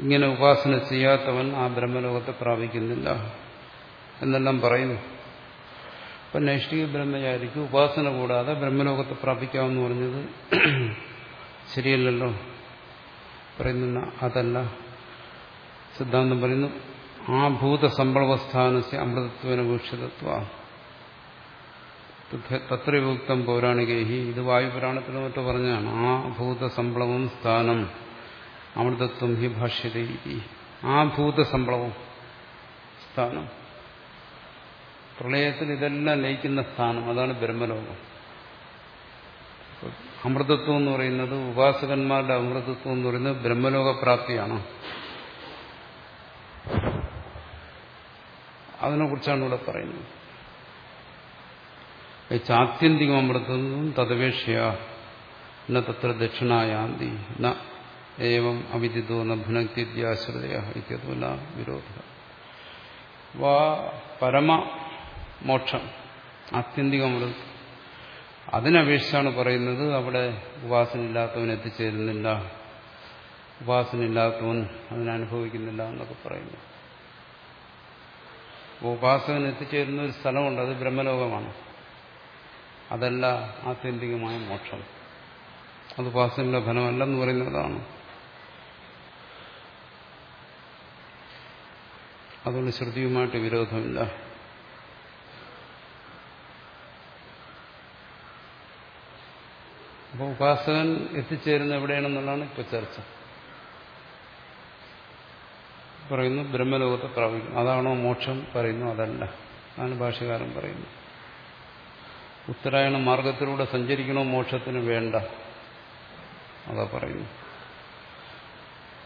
ഇങ്ങനെ ഉപാസന ചെയ്യാത്തവൻ ആ ബ്രഹ്മലോകത്തെ പ്രാപിക്കുന്നില്ല. എന്നെല്ലാം പറയുന്നു. അപ്പൊ നൈഷ്ഠിക ബ്രഹ്മചാരിക്ക് ഉപാസന കൂടാതെ ബ്രഹ്മലോകത്തെ പ്രാപിക്കാമെന്ന് പറഞ്ഞത് ശരിയല്ലല്ലോ. പറയുന്ന അതല്ല. സിദ്ധാന്തം പറയുന്നു ആ ഭൂതസമ്പളവസ്ഥാനസ് അമൃതത്വന ഭൂഷിതത്വ തത്രയുക്തം പൗരാണികേഹി ഇത് വായുപുരാണത്തിന് മറ്റോ പറഞ്ഞാണ് ആ ഭൂതസമ്പളവും സ്ഥാനം അമൃതത്വം ഹി ഭാഷ്യത. ആ ഭൂതസമ്പളവും സ്ഥാനം. പ്രളയത്തിൽ ഇതെല്ലാം ലയിക്കുന്ന സ്ഥാനം. അതാണ് ബ്രഹ്മലോകം. അമൃതത്വം എന്ന് പറയുന്നത് ഉപാസകന്മാരുടെ അമൃതത്വം എന്ന് പറയുന്നത് ബ്രഹ്മലോകപ്രാപ്തിയാണ്. അതിനെക്കുറിച്ചാണ് ഇവിടെ പറയുന്നത്. ചാത്യന്തികം അമൃതവും തദപേക്ഷയ. ന തത്ര ദക്ഷിണായാന്തി. ന ഏവം അവിദിതോ ന ഭുനക്തിദ്യാശ്രിതയ ഇത്യതുമല്ല വിരോധ വാ പരമ മോക്ഷം ആത്യന്തികമൃത് അതിനപേക്ഷിച്ചാണ് പറയുന്നത് അവിടെ ഉപാസനില്ലാത്തവൻ എത്തിച്ചേരുന്നില്ല. ഉപാസനില്ലാത്തവൻ അതിനനുഭവിക്കുന്നില്ല എന്നൊക്കെ പറയുന്നു. ഉപാസകൻ എത്തിച്ചേരുന്ന ഒരു സ്ഥലമുണ്ട്. അത് ബ്രഹ്മലോകമാണ്. അതല്ല ആത്യന്തികമായ മോക്ഷം. അത് ഉപാസനയുടെ ഫലമല്ലെന്ന് പറയുന്നതാണ് അതുകൊണ്ട് ശ്രുതിയുമായിട്ട് വിരോധമില്ല. അപ്പോൾ ഉപാസകൻ എത്തിച്ചേരുന്ന എവിടെയാണെന്നുള്ളതാണ് ഇപ്പോൾ ചർച്ച. പറയുന്നു ബ്രഹ്മലോകത്തെ പ്രാപിക്കും അതാണോ മോക്ഷം പറയുന്നു അതല്ല. അതാണ് ഭാഷകാരൻ പറയുന്നു ഉത്തരായണ മാർഗത്തിലൂടെ സഞ്ചരിക്കണോ മോക്ഷത്തിന് വേണ്ട? അതാ പറയുന്നു.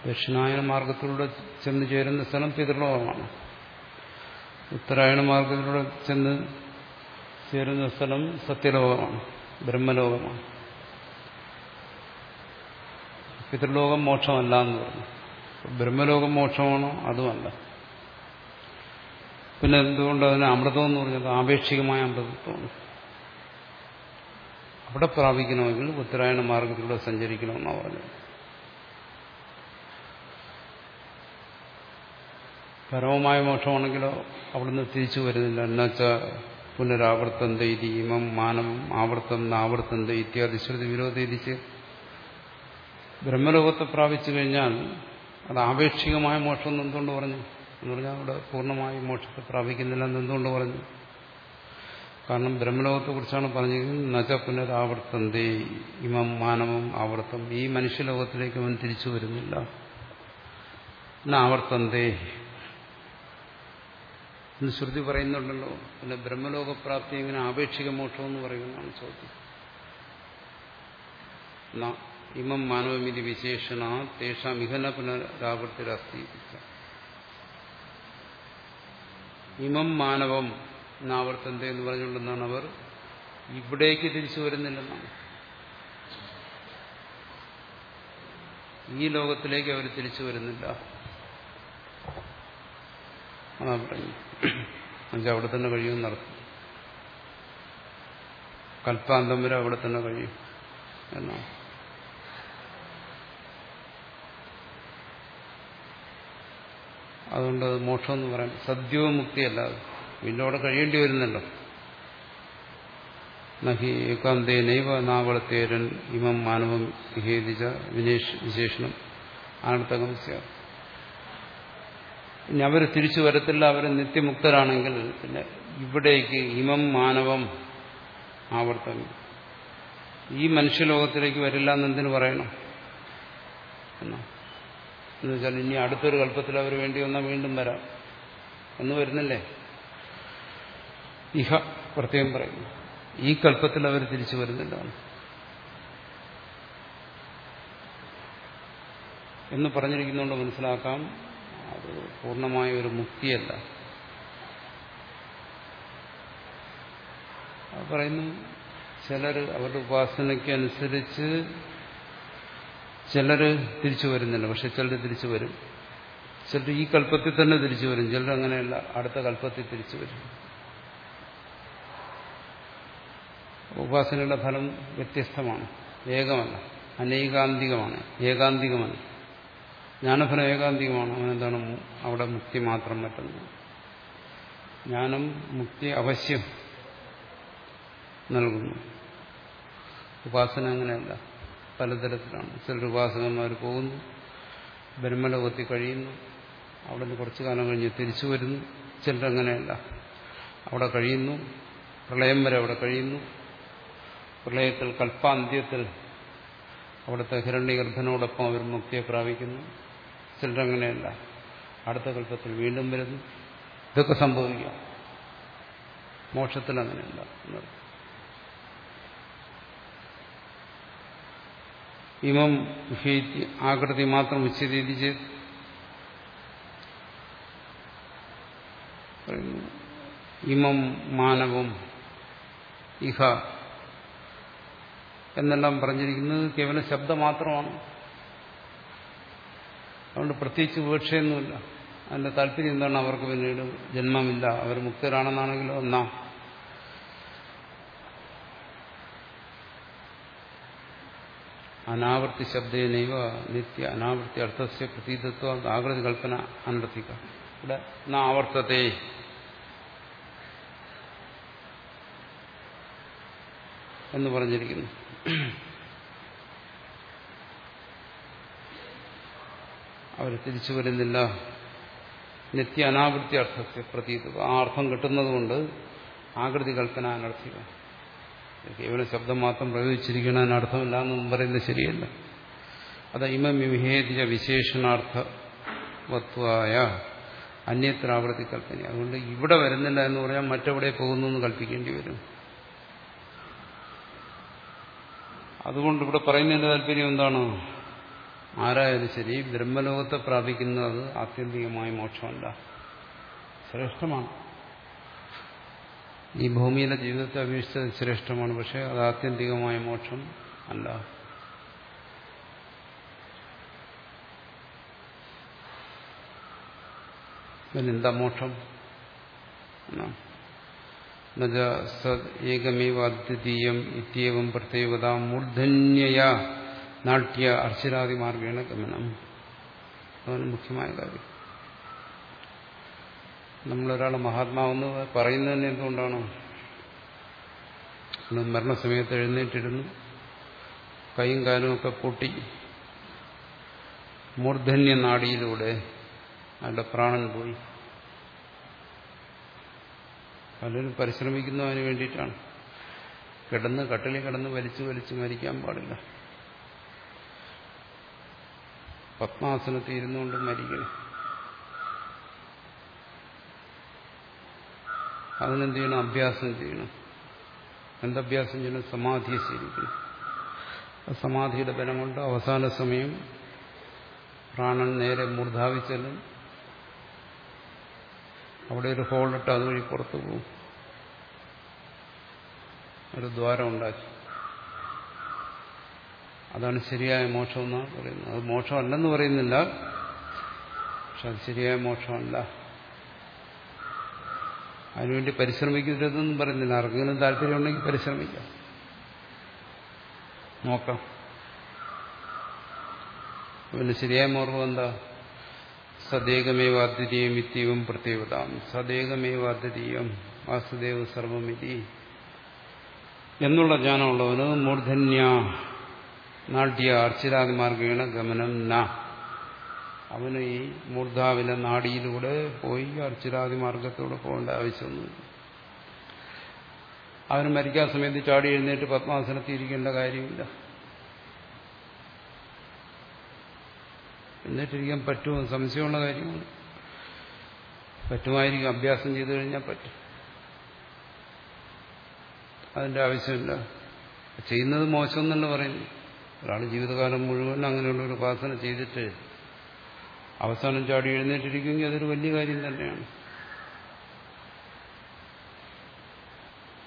ദക്ഷിണായന മാർഗത്തിലൂടെ ചെന്ന് ചേരുന്ന സ്ഥലം പിതൃലോകമാണ്. ഉത്തരായണ മാർഗത്തിലൂടെ ചെന്ന് ചേരുന്ന സ്ഥലം സത്യലോകമാണ് ബ്രഹ്മലോകമാണ്. പിതൃലോകം മോക്ഷമല്ല എന്ന് പറഞ്ഞു. ബ്രഹ്മലോകം മോക്ഷമാണോ അതുമല്ല. പിന്നെ എന്തുകൊണ്ട് അതിന് അമൃതം എന്ന് പറഞ്ഞത്? ആപേക്ഷികമായ അമൃതത്വമാണ്. അവിടെ പ്രാപിക്കണമെങ്കിൽ ഉത്തരായണ മാർഗത്തിലൂടെ സഞ്ചരിക്കണമെന്നാണ് പറഞ്ഞത്. പരമമായ മോക്ഷമാണെങ്കിലോ അവിടുന്ന് തിരിച്ചു വരുന്നില്ല. എന്നുവെച്ച പുനരാവർത്തന്ത ഇതി ഇമം മാനം ആവർത്തം ആവർത്തന്ത ഇത്യാദി ശ്രുതി വിരോധിച്ച് ബ്രഹ്മലോകത്തെ പ്രാപിച്ചു കഴിഞ്ഞാൽ അത് ആപേക്ഷികമായ മോക്ഷം എന്ന് എന്തുകൊണ്ട് പറഞ്ഞു. എന്ന് പറഞ്ഞാൽ അവിടെ പൂർണമായി മോക്ഷത്തെ പ്രാപിക്കുന്നില്ല എന്ന് എന്തുകൊണ്ട് പറഞ്ഞു. കാരണം ബ്രഹ്മലോകത്തെ കുറിച്ചാണ് പറഞ്ഞിരിക്കുന്നത് നച പുനരാവർത്തന്തേ ഇമം മാനവം ആവർത്തം. ഈ മനുഷ്യലോകത്തിലേക്ക് അവൻ തിരിച്ചു വരുന്നില്ല. ആവർത്തന്തേ. എന്ന് ശ്രുതി പറയുന്നുണ്ടല്ലോ. പിന്നെ ബ്രഹ്മലോകപ്രാപ്തി എങ്ങനെ ആപേക്ഷിക മോക്ഷം എന്ന് പറയുന്നതാണ് ചോദ്യം. ഇമം മാനവമിതി വിശേഷണ തേഷാം ഇഹന പുനരാവർത്തിരസ്തി. ഇമം മാനവം എന്നാവർത്തന്ത എന്ന് പറഞ്ഞുകൊണ്ടെന്നാണ് അവർ ഇവിടേക്ക് തിരിച്ചു വരുന്നില്ലെന്നാണ്. ഈ ലോകത്തിലേക്ക് അവർ തിരിച്ചു വരുന്നില്ല. അതാ പറഞ്ഞു എന്നുവെച്ചാൽ അവിടെ തന്നെ കഴിയും നടത്തും കൽപ്പാന്തം വരെ അവിടെ തന്നെ കഴിയും എന്നാണ്. അതുകൊണ്ട് അത് മോക്ഷം എന്ന് പറയാം. സദ്യവും മുക്തിയല്ല പിന്നെ അവിടെ കഴിയേണ്ടി വരുന്നല്ലോ. നഹി ഏകാന്തേനൈവ നാവളത്തേരൻ ഇമം മാനവം ഹേതിച്ച വിശേഷണം. സ്യാത് ഇനി അവർ തിരിച്ചു വരത്തില്ല. അവർ നിത്യമുക്തരാണെങ്കിൽ പിന്നെ ഇവിടേക്ക് ഇമം മാനവം ആവർത്തനം. ഈ മനുഷ്യലോകത്തിലേക്ക് വരില്ല എന്നെന്തിനു പറയണം? എന്നാ. എന്ന് വെച്ചാൽ ഇനി അടുത്തൊരു കല്പത്തിൽ അവർ വേണ്ടി വന്നാൽ വീണ്ടും വരാം. എന്ന് വരുന്നില്ലേ? ഇഹ പ്രത്യേകം പറയുന്നു. ഈ കല്പത്തിൽ അവർ തിരിച്ചു വരുന്നില്ല. എന്ന് പറഞ്ഞിരിക്കുന്നതുകൊണ്ട് മനസ്സിലാക്കാം അത് പൂർണമായ ഒരു മുക്തിയല്ല. പറയുന്നു ചിലർ അവരുടെ ഉപാസനയ്ക്ക് അനുസരിച്ച് ചിലർ തിരിച്ചു വരുന്നില്ല. പക്ഷെ ചിലർ തിരിച്ചു വരും. ചിലർ ഈ കല്പത്തിൽ തന്നെ തിരിച്ചു വരും. ചിലർ അങ്ങനെയല്ല. അടുത്ത കല്പത്തിൽ തിരിച്ചു വരും. ഉപാസനയുടെ ഫലം വ്യത്യസ്തമാണ്. ഏകമല്ല. അനേകാന്തികമാണ്. ഏകാന്തികമല്ല. ജ്ഞാനഫലം ഏകാന്തികമാണ്. അവനെന്താണ് അവിടെ മുക്തി മാത്രം പറ്റുന്നത്. ജ്ഞാനം മുക്തി അവശ്യം നൽകുന്നു. ഉപാസന അങ്ങനെയല്ല. പലതരത്തിലാണ്. ചിലർ ഉപാസകന്മാർ പോകുന്നു ബ്രഹ്മലോകത്തിൽ കഴിയുന്നു അവിടെ നിന്ന് കുറച്ചു കാലം കഴിഞ്ഞ് തിരിച്ചു വരുന്നു. ചിലരങ്ങനെയല്ല അവിടെ കഴിയുന്നു പ്രളയം വരെ അവിടെ കഴിയുന്നു. പ്രളയത്തിൽ കൽപ്പാന്ത്യത്തിൽ അവിടുത്തെ ഹിരണ്യഗർഭനോടൊപ്പം അവർ മുക്തിയെ പ്രാപിക്കുന്നു. ചിലരങ്ങനെയല്ല അടുത്ത കൽപ്പത്തിൽ വീണ്ടും വരുന്നു. ഇതൊക്കെ സംഭവിക്കാം. മോക്ഷത്തിൽ അങ്ങനെയല്ല. ഇമം വിഷയിച്ച് ആകൃതി മാത്രം ഉച്ചരീതിച്ച് ഇമം മാനവം ഇഹ എന്നെല്ലാം പറഞ്ഞിരിക്കുന്നത് കേവലം ശബ്ദം മാത്രമാണ് അതുകൊണ്ട് പ്രത്യേകിച്ച് ഉപേക്ഷയൊന്നുമില്ല. അതിന്റെ താല്പര്യം എന്താണ്? അവർക്ക് പിന്നീട് ജന്മമില്ല. അവർ മുക്തരാണെന്നാണെങ്കിലും ഒന്നാം. അനാവർത്തി ശബ്ദേനൈവ നിത്യ അനാവൃത്തി അർത്ഥസ്യ പ്രതീതത്വ ആകൃതി കൽപ്പന അനർത്ഥിക്ക. ഇവിടെ ആവർത്തത്തെ. എന്ന് പറഞ്ഞിരിക്കുന്നു. അവർ തിരിച്ചു വരുന്നില്ല. നിത്യ അനാവൃത്തി അർത്ഥത്തെ പ്രതീത ആ അർത്ഥം കിട്ടുന്നതുകൊണ്ട് ആകൃതി കൽപ്പന അനർത്ഥിക കേവലം ശബ്ദം മാത്രം പ്രയോഗിച്ചിരിക്കണം അർത്ഥമില്ല എന്നും പറയുന്നത് ശരിയല്ല. അത് ഇമം വിഭേദിച്ച വിശേഷണാർത്ഥവത്വായ അന്യത്ര ആവൃത്തി കൽപ്പന. അതുകൊണ്ട് ഇവിടെ വരുന്നില്ല എന്ന് പറഞ്ഞാൽ മറ്റെവിടെ പോകുന്നു എന്ന് കൽപ്പിക്കേണ്ടി വരും. അതുകൊണ്ട് ഇവിടെ പറയുന്നതിന്റെ താല്പര്യം എന്താണ്? ആരായാലും ശരി ബ്രഹ്മലോകത്തെ പ്രാപിക്കുന്നത് ആത്യന്തികമായ മോക്ഷമല്ല. ശ്രേഷ്ഠമാണ്. ഈ ഭൂമിയിലെ ജീവിതത്തെ അപേക്ഷിച്ചത് ശ്രേഷ്ഠമാണ് പക്ഷെ അത് ആത്യന്തികമായ മോക്ഷം അല്ല. പിന്നെന്താ മോക്ഷം? ഏകമേവ അദ്വിതീയം ഇത്യവും പ്രത്യേകത മൂർധന്യയ നാട്യ അർച്ചരാതി മാർഗേണ ഗമനം. അതാണ് മുഖ്യമായ കാര്യം. നമ്മളൊരാളെ മഹാത്മാവെന്ന് പറയുന്നതന്നെ എന്തുകൊണ്ടാണ്? മരണസമയത്ത് എഴുന്നേറ്റിരുന്നു. കൈയും കാലും ഒക്കെ പൊട്ടി. മൂർധന്യ നാടിയിലൂടെ അയാളുടെ പ്രാണൻ പോയി. പലരും പരിശ്രമിക്കുന്നതിന് വേണ്ടിയിട്ടാണ്. കിടന്ന് കട്ടിലിൽ കിടന്ന് വലിച്ചു വലിച്ചു മരിക്കാൻ പാടില്ല. പത്മാസനത്തിൽ ഇരുന്നുകൊണ്ട് മരിക്കണം. അതിനെന്ത് ചെയ്യണം അഭ്യാസം ചെയ്യണം. എന്തഭ്യാസം ചെയ്യണം സമാധി ശീലിക്കണം സമാധിയുടെ ബലം കൊണ്ട് അവസാന സമയം പ്രാണൻ നേരെ മൂർധാവിച്ചെല്ലും അവിടെ ഒരു ഹോളിട്ട് അതുവഴി പുറത്തു പോകും. ഒരു ദ്വാരം ഉണ്ടാക്കി. അതാണ് ശരിയായ മോക്ഷം എന്നാണ് പറയുന്നത്. അത് മോക്ഷമല്ലെന്ന് പറയുന്നില്ല. പക്ഷെ അത് ശരിയായ മോക്ഷമല്ല. അതിനുവേണ്ടി പരിശ്രമിക്കരുതെന്നും പറയുന്നില്ല. ആർക്കെങ്കിലും താല്പര്യമുണ്ടെങ്കിൽ പരിശ്രമിക്കാം. നോക്കാം. പിന്നെ ശരിയായ മോർവ് എന്താ? സദേകമേവാദ്വിതീയം ഇത്യവും സദേകമേവ സദേകമേവാദ്വിതീയം വാസുദേവ സർവമിതി എന്നുള്ള ജ്ഞാനമുള്ളവന് മൂർധന്യ. നാട്യ അർച്ചിരാതിമാർഗേണ ഗമനം ന. അവന് ഈ മൂർധാവിന്റെ നാടിയിലൂടെ പോയി അർച്ചിരാതി മാർഗത്തിലൂടെ പോകേണ്ട ആവശ്യമൊന്നുമില്ല. അവന് മരിക്കാൻ സമയത്ത് ചാടി എഴുന്നേറ്റ് പത്മാസനത്തിൽ ഇരിക്കേണ്ട കാര്യമില്ല. എന്നിട്ടിരിക്കാൻ പറ്റുമോ? സംശയമുള്ള കാര്യമാണ്. പറ്റുമായിരിക്കും. അഭ്യാസം ചെയ്തു കഴിഞ്ഞാൽ പറ്റും. അതിന്റെ ആവശ്യമില്ല. ചെയ്യുന്നത് മോശമെന്നല്ല പറയുന്നു ഒരാൾ ജീവിതകാലം മുഴുവൻ അങ്ങനെയുള്ള ഒരു ഉപാസന ചെയ്തിട്ട് അവസാനം ചാടി എഴുന്നേറ്റിരിക്കുമെങ്കിൽ അതൊരു വലിയ കാര്യം തന്നെയാണ്.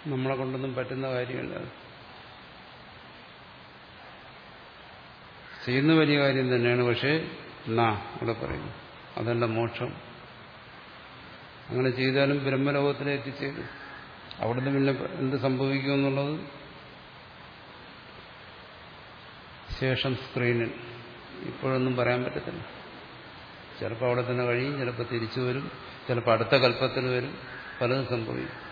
നമ്മളെ കൊണ്ടൊന്നും പറ്റുന്ന കാര്യമല്ല. ചെയ്യുന്ന വലിയ കാര്യം തന്നെയാണ്. പക്ഷേ എന്നാ ഇവിടെ പറയുന്നു. അതല്ല മോക്ഷം. അങ്ങനെ ചെയ്താലും ബ്രഹ്മലോകത്തിലെ എത്തിച്ചേരും. അവിടുന്ന് പിന്നെ എന്ത് സംഭവിക്കുമെന്നുള്ളത് ശേഷം സ്ക്രീനിൽ. ഇപ്പോഴൊന്നും പറയാൻ പറ്റത്തില്ല. ചിലപ്പോൾ അവിടെ തന്നെ കഴിയും ചിലപ്പോൾ തിരിച്ചു വരും ചിലപ്പോൾ അടുത്ത കല്പത്തിൽ വരും. പലതും സംഭവിക്കും.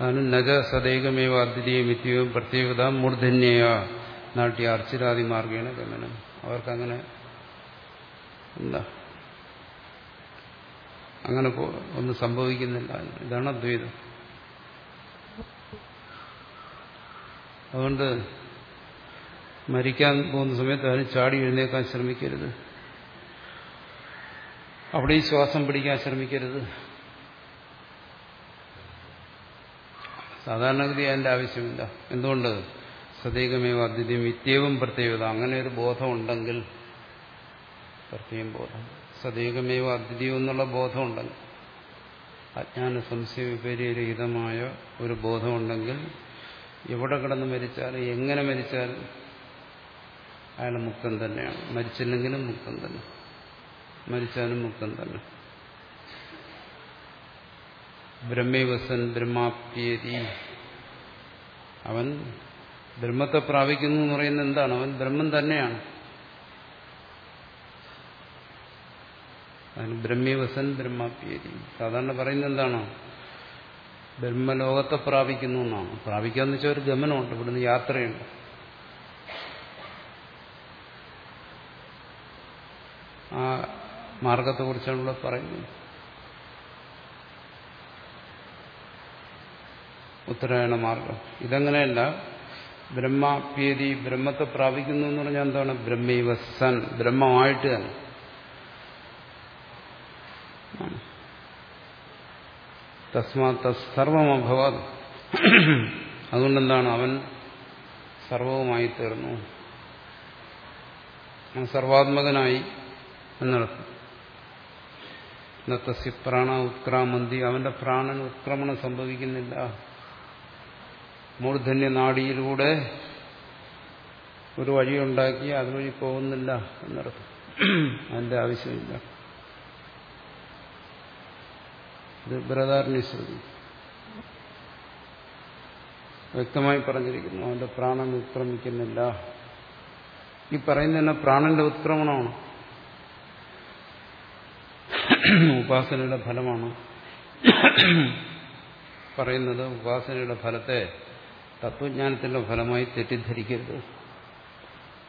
അതാണ് സദൈകമേവ അദ്വിതീയം വിദ്യയും പ്രത്യേകത മൂർധന്യ നാട്യ അർച്ചിരാതി മാർഗേണ ഗമനം. അവർക്കങ്ങനെ എന്താ? അങ്ങനെ ഒന്നും സംഭവിക്കുന്നില്ല. ഇതാണ് അദ്വൈതം. അതുകൊണ്ട് മരിക്കാൻ പോകുന്ന സമയത്ത് അതിന് ചാടി എഴുന്നേക്കാൻ ശ്രമിക്കരുത്. അവിടെ ഈ ശ്വാസം പിടിക്കാൻ ശ്രമിക്കരുത്. സാധാരണഗതി അതിന്റെ ആവശ്യമില്ല. എന്തുകൊണ്ട്? സദൈകമേവ അദ്വിതീയം വിത്യവും പ്രത്യേകത. അങ്ങനെ ഒരു ബോധമുണ്ടെങ്കിൽ പ്രത്യേകം ബോധം. സദൈകമേവ അദ്വിതീയം എന്നുള്ള ബോധമുണ്ടെങ്കിൽ അജ്ഞാന സംശയ വിപരീരഹിതമായ ഒരു ബോധമുണ്ടെങ്കിൽ എവിടെ കിടന്ന് മരിച്ചാലും എങ്ങനെ മരിച്ചാലും അയാൾ മുക്തൻ തന്നെയാണ്. മരിച്ചില്ലെങ്കിലും മുക്തൻ തന്നെ. മരിച്ചാലും മുക്തൻ തന്നെ. ബ്രഹ്മേവസൻ ബ്രഹ്മാപ്യേതി. അവൻ ബ്രഹ്മത്തെ പ്രാപിക്കുന്നു എന്ന് പറയുന്നത് എന്താണ്? അവൻ ബ്രഹ്മം തന്നെയാണ്. അതിന് ബ്രഹ്മേവസൻ ബ്രഹ്മാപ്യേതി. സാധാരണ പറയുന്നത് എന്താണോ? ബ്രഹ്മലോകത്തെ പ്രാപിക്കുന്നു എന്നാണ് പ്രാപിക്കാന്ന് വെച്ചാൽ ഒരു ഗമനമുണ്ട്. ഇവിടുന്ന് യാത്രയുണ്ട്. ആ മാർഗത്തെ കുറിച്ചാണ് ഇവിടെ പറയുന്നത്. ഉത്തരായണ മാർഗം. ഇതങ്ങനെയല്ല. ബ്രഹ്മാപ്യേതി ബ്രഹ്മത്തെ പ്രാപിക്കുന്നു എന്ന് പറഞ്ഞാൽ എന്താണ്? ബ്രഹ്മൈവ സൻ. ബ്രഹ്മമായിട്ട് തന്നെ. തസ്മാ സർവമഭവത് അതുകൊണ്ടെന്താണ് അവൻ സർവവുമായി തീർന്നു സർവാത്മകനായി എന്നർത്ഥം തസ്യ പ്രാണ ഉത്ക്രാമന്തി. അവന്റെ പ്രാണൻ ഉത്ക്രമണം സംഭവിക്കുന്നില്ല. മൂർധന്യ നാടിയിലൂടെ ഒരു വഴിയുണ്ടാക്കി അതുവഴി പോകുന്നില്ല എന്നർത്ഥം. അതിന്റെ ആവശ്യമില്ല. ഇത് ബൃഹദാരണ്യശ്രുതി വ്യക്തമായി പറഞ്ഞിരിക്കുന്നു അവന്റെ പ്രാണൻ ഉത്ക്രമിക്കുന്നില്ല ഈ പറയുന്ന തന്നെ പ്രാണന്റെ ഉത്ക്രമണമാണ്. ഉപാസനയുടെ ഫലമാണ്. പറയുന്നത് ഉപാസനയുടെ ഫലത്തെ തത്വജ്ഞാനത്തിന്റെ ഫലമായി തെറ്റിദ്ധരിക്കരുത്.